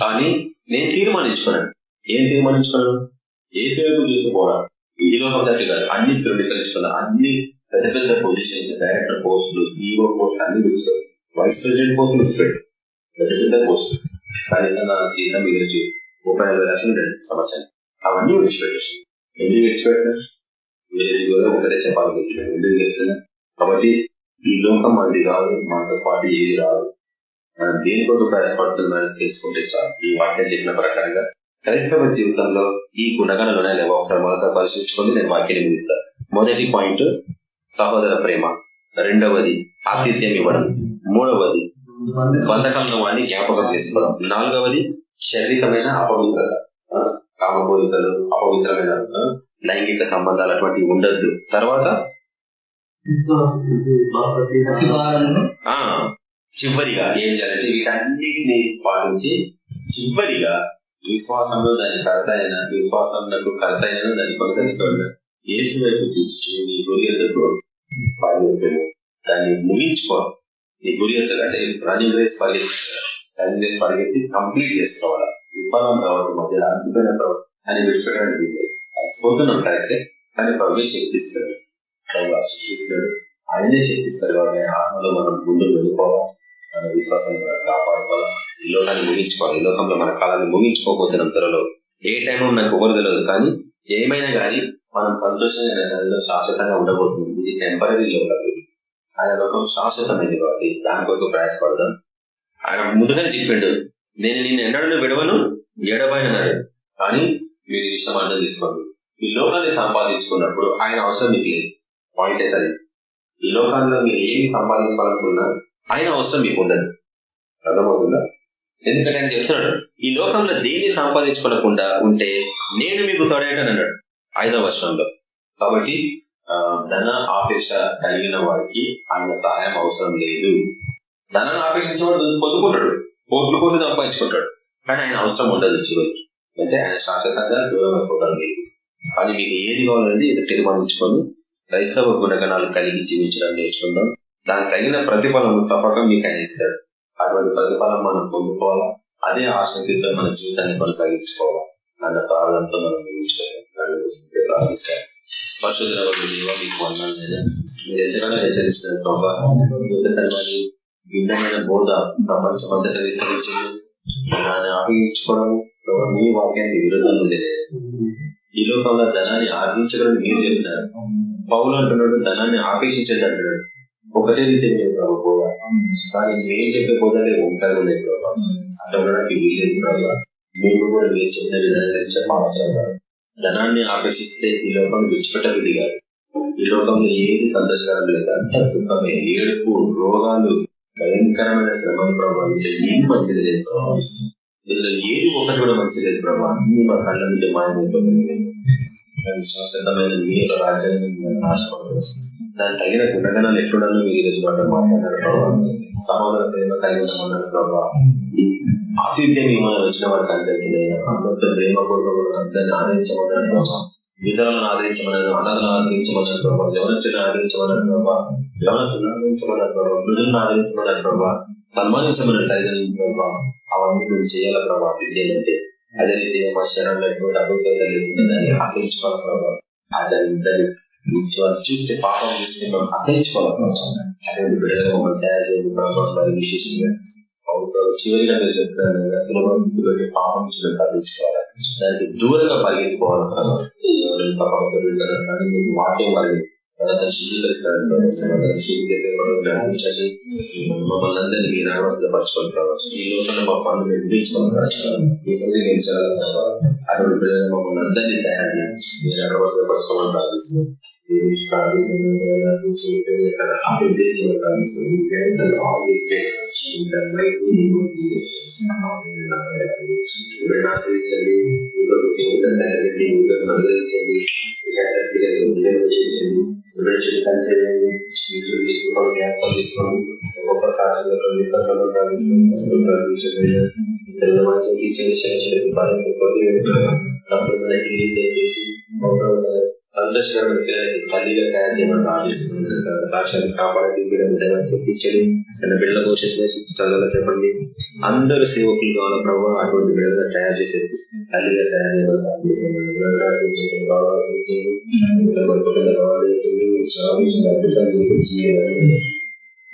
కానీ నేను తీర్మానించుకున్నాను. ఏం తీర్మానించుకున్నాను? ఏ సేవకు చూసుకోరా ఈ లోకం దగ్గర కాదు. అన్ని ధృవీకరించుకున్నా అన్ని పెద్ద పెద్ద పొజిషన్స్ డైరెక్టర్ పోస్టులు సిఇఓ పోస్టులు అన్ని పిలుచుకోవాలి వైస్ ప్రెసిడెంట్ పోస్టులు పెద్ద పెద్ద పోస్టులు కనీసం నా జీతం ఈరోజు ముప్పై నలభై లక్షలు లేదు సంవత్సరం అవన్నీ విడిచిపెట్టేసి ఎందుకు విడిచిపెట్టారు? వేరేది కూడా ఒకటే చెప్పాలి. ఎందుకు చెప్తున్నా కాబట్టి ఈ లోకం మనది కాదు మనతో పాటు ఏది రాదు. మనం దేని కొరకు ప్రయాసపడుతుందని తెలుసుకుంటే చాలు. ఈ వాక్యం చెప్పిన ప్రకారంగా క్రైస్తవ జీవితంలో ఈ గుణగణాలు ఉన్నాయి లేవో? ఒకసారి మరోసారి పరిశీలించుకొని నేను వాక్యం ముగిస్తాను మొదటి పాయింట్ సహోదర ప్రేమ. రెండవది ఆతిథ్యం ఇవ్వడం. మూడవది బంధకంలో వాడిని జ్ఞాపకం చేసుకోవడం. నాలుగవది శారీరకమైన అపవిత్రత. కామకోరికలు అపవిత్రమైన లైంగిక సంబంధాలు అటువంటివి ఉండద్దు. తర్వాత? చివరిగా ఏం చేయాలంటే వీటన్నిటిని పాటించి చివరిగా విశ్వాసంలో దాని కర్త అయిన విశ్వాసంలో కర్త అయిన దాన్ని కొనసాగిస్తాడు. ఏసు వైపు చూసి నీ దాన్ని ముగించుకో నీ గురి ఎదుగు అంటే రన్నింగ్ రేస్ పరిగెత్తి రన్నింగ్ రేస్ పరిగెత్తి కంప్లీట్ చేసుకోవాలి. ఇబ్బంది రావడం మధ్యలో అలసిపోయిన తర్వాత అని విడిచిపెట్టడానికి పోతున్నాం కరెక్టే? కానీ ప్రభు శక్తిస్తాడు. ప్రభు శక్తిస్తాడు. ఆయనే శక్తిస్తాడు కాబట్టి ఆత్మలో మనం ముందుకు వెళ్ళిపోవాలి. మన విశ్వాసాన్ని మనం కాపాడుకోవాలి. ఈ లోకాన్ని ముగించుకోవాలి. ఈ లోకంలో మన కాలాన్ని ముగించుకోకపోతున్నాం త్వరలో ఏ టైంలో నాకు ఎవరు తెలియదు కానీ ఏమైనా కానీ మనం సంతోషంగా శాశ్వతంగా ఉండబోతుంది ఇది టెంపరీ లోకం. ఆయన లోకం శాశ్వతమైంది కాబట్టి దాని కొరకు ప్రయాసపడదాం. ఆయన ముందుగానే చెప్పిండు నేను నిన్ను ఎన్నడను విడవను ఎడబాయనన్నాడు కానీ మీరు ఈ విషయం అర్థం తీసుకోండి ఈ లోకాన్ని సంపాదించుకున్నప్పుడు ఆయన అవసరం మీకు లేదు. పాయింట్ అయితే ఈ లోకాల్లో మీరు ఏమి సంపాదించాలనుకున్నా ఆయన అవసరం మీకు ఉండదు. అర్థమవుతుందా? ఎందుకంటే ఆయన చెప్తున్నాడు ఈ లోకంలో దేన్ని సంపాదించుకోకుండా ఉంటే నేను మీకు తోడేటని అన్నాడు. ఐదవ వర్షంలో కాబట్టి ధన ఆపేక్ష కలిగిన వాడికి ఆయన సహాయం అవసరం లేదు. ధనాన్ని ఆపేక్షించేవాడు పొందుకుంటాడు. కోట్లు కోట్లు సంపాదించుకుంటాడు. కానీ ఆయన అవసరం ఉండదు చివరికి. అంటే ఆయన శాశ్వతంగా దూరం అయిపోతాడు కానీ మీకు ఏది కావాలనేది తీర్మానించుకొని క్రైస్తవ గుణగణాలు కలిగి జీవించడం నేర్చుకుందాం. దానికి తగిన ప్రతిఫలం తప్పక మీకు ఆయన ఇస్తాడు. అటువంటి ప్రతిఫలం మనం పొందుకోవాలా? అదే ఆసక్తితో మన జీవితాన్ని కొనసాగించుకోవాలా? అన్న ప్రారంభంతో మనం ప్రార్థిస్తాం ప్రారంభిస్తాం పరిశుద్ధ మీకు వందాలు మీరు ఎంతగానో హెచ్చరిస్తున్నారు ప్రభావ నూతనమైన భిన్నమైన బోధ ప్రపంచం అంతటా విస్తరించింది దాన్ని ఆపయించుకోవడం మీ వాక్యానికి విరుద్ధంగా లేదు ఈ లోకంలో ధనాన్ని ఆర్జించడం మీరు చెప్తారు పౌలు అంటున్నాడు ధనాన్ని ఆపేక్షించండి అంటున్నాడు ఒకటే రీతి లేదు ప్రభు బోధ కానీ మేము చెప్పే బోధలే ఉంటారు లేదు ప్రభావ అట్లా ఉండడానికి వీలేదు ప్రభావ మేము కూడా మీరు చెప్పిన విధంగా చెప్పాలి ధనాన్ని ఆకర్షిస్తే ఈ లోకం విడిచిపెట్టబుద్ధి కాదు ఈ లోకంలో ఏది సంతోషకరం లేదు అంత దుఃఖమే ఏడుపు రోగాలు భయంకరమైన శ్రమల ప్రభావం ఏది మంచిది లేదు ప్రభావం ఇందులో ఏది ఒకటి కూడా మంచిది లేదు ప్రభావం అన్ని మా కళ్ళ నుండి మాయమైపోతుంది దాని శాశ్వతమైన మీ యొక్క రాజ్యాన్ని దాని తగిన గుణగణాలు ఎక్కడన్నా మీరు ఈరోజు మాట మాట్లాడారు ప్రభావ సమాధాన ప్రేమ కలిగి ఉండమన్నారు ప్రభావ ఆతిథ్యం మిమ్మల్ని వచ్చిన వారికి అందరికీ అందరితో ప్రేమ పూర్వక అందరిని ఆదరించమన్నారు ప్రభావ విధులను ఆదరించమన్నారు అనాథలను ఆదరించమన్నారు ప్రభావ యవనస్తులను ఆదరించమన్నారు ప్రభావ యవనస్తులను ఆదరించమన్నారు ప్రభావ మృదులను ఆదరించమన్నారు ప్రభావ సన్మానించమని తల్లిదండ్రులు ప్రభావ అవన్నీ మేము చేయాల ప్రభావ విద్యలంటే అదే రీతిగా మా శరణంలో ఎటువంటి అభివృద్ధి లేకుండా దాన్ని ఆశ్రయించుకోవాలి ప్రభావ ఆ దాన్ని దాన్ని వాళ్ళు చూస్తే పాపం చూస్తే మనం అసహించుకోవాలి ప్రభావ బిడ్డలుగా మమ్మల్ని తయారు చేయడం ప్రభావం మరి అవుతారు చివరిగా మీరు చెప్తాను సులభం పాపం చూసి తగ్గించుకోవాలి దానికి దూరంగా పరిగెత్తుకోవాలి ప్రభావ వాక్యం మరి నడిపించండి మమ్మల్ని అందరినీ మీరు ఆలోచనపరచుకోండి ఈ లోకంలో మా పనులు నిర్మించుకోవాలి ఈ పని అటువంటి మమ్మల్ని అందరినీ తయారు చేసి మీరు which parties para the relationship opposition parties who tends to always get in the way we para be we're not actually looking at the sanity of the mother to be as it is in the British country to be from the condition of a para of the summer of the transition the one teaching change by the body para the personality of the సంతోషకరమైన పిల్లలకి తల్లిగా తయారు చేయమని ప్రార్థిస్తుంది సాక్షాత్ కాపాడండి బిడ్డ చెప్పించండి తన బిడ్డల భవిష్యత్తు చదువులో చెప్పండి. అందరూ సేవకులు కావాల ప్రభావ అటువంటి బిడ్డలుగా తయారు చేసేది తల్లిగా తయారు చేయమని వీళ్ళందరూ సిద్ధపరచుకోవాలి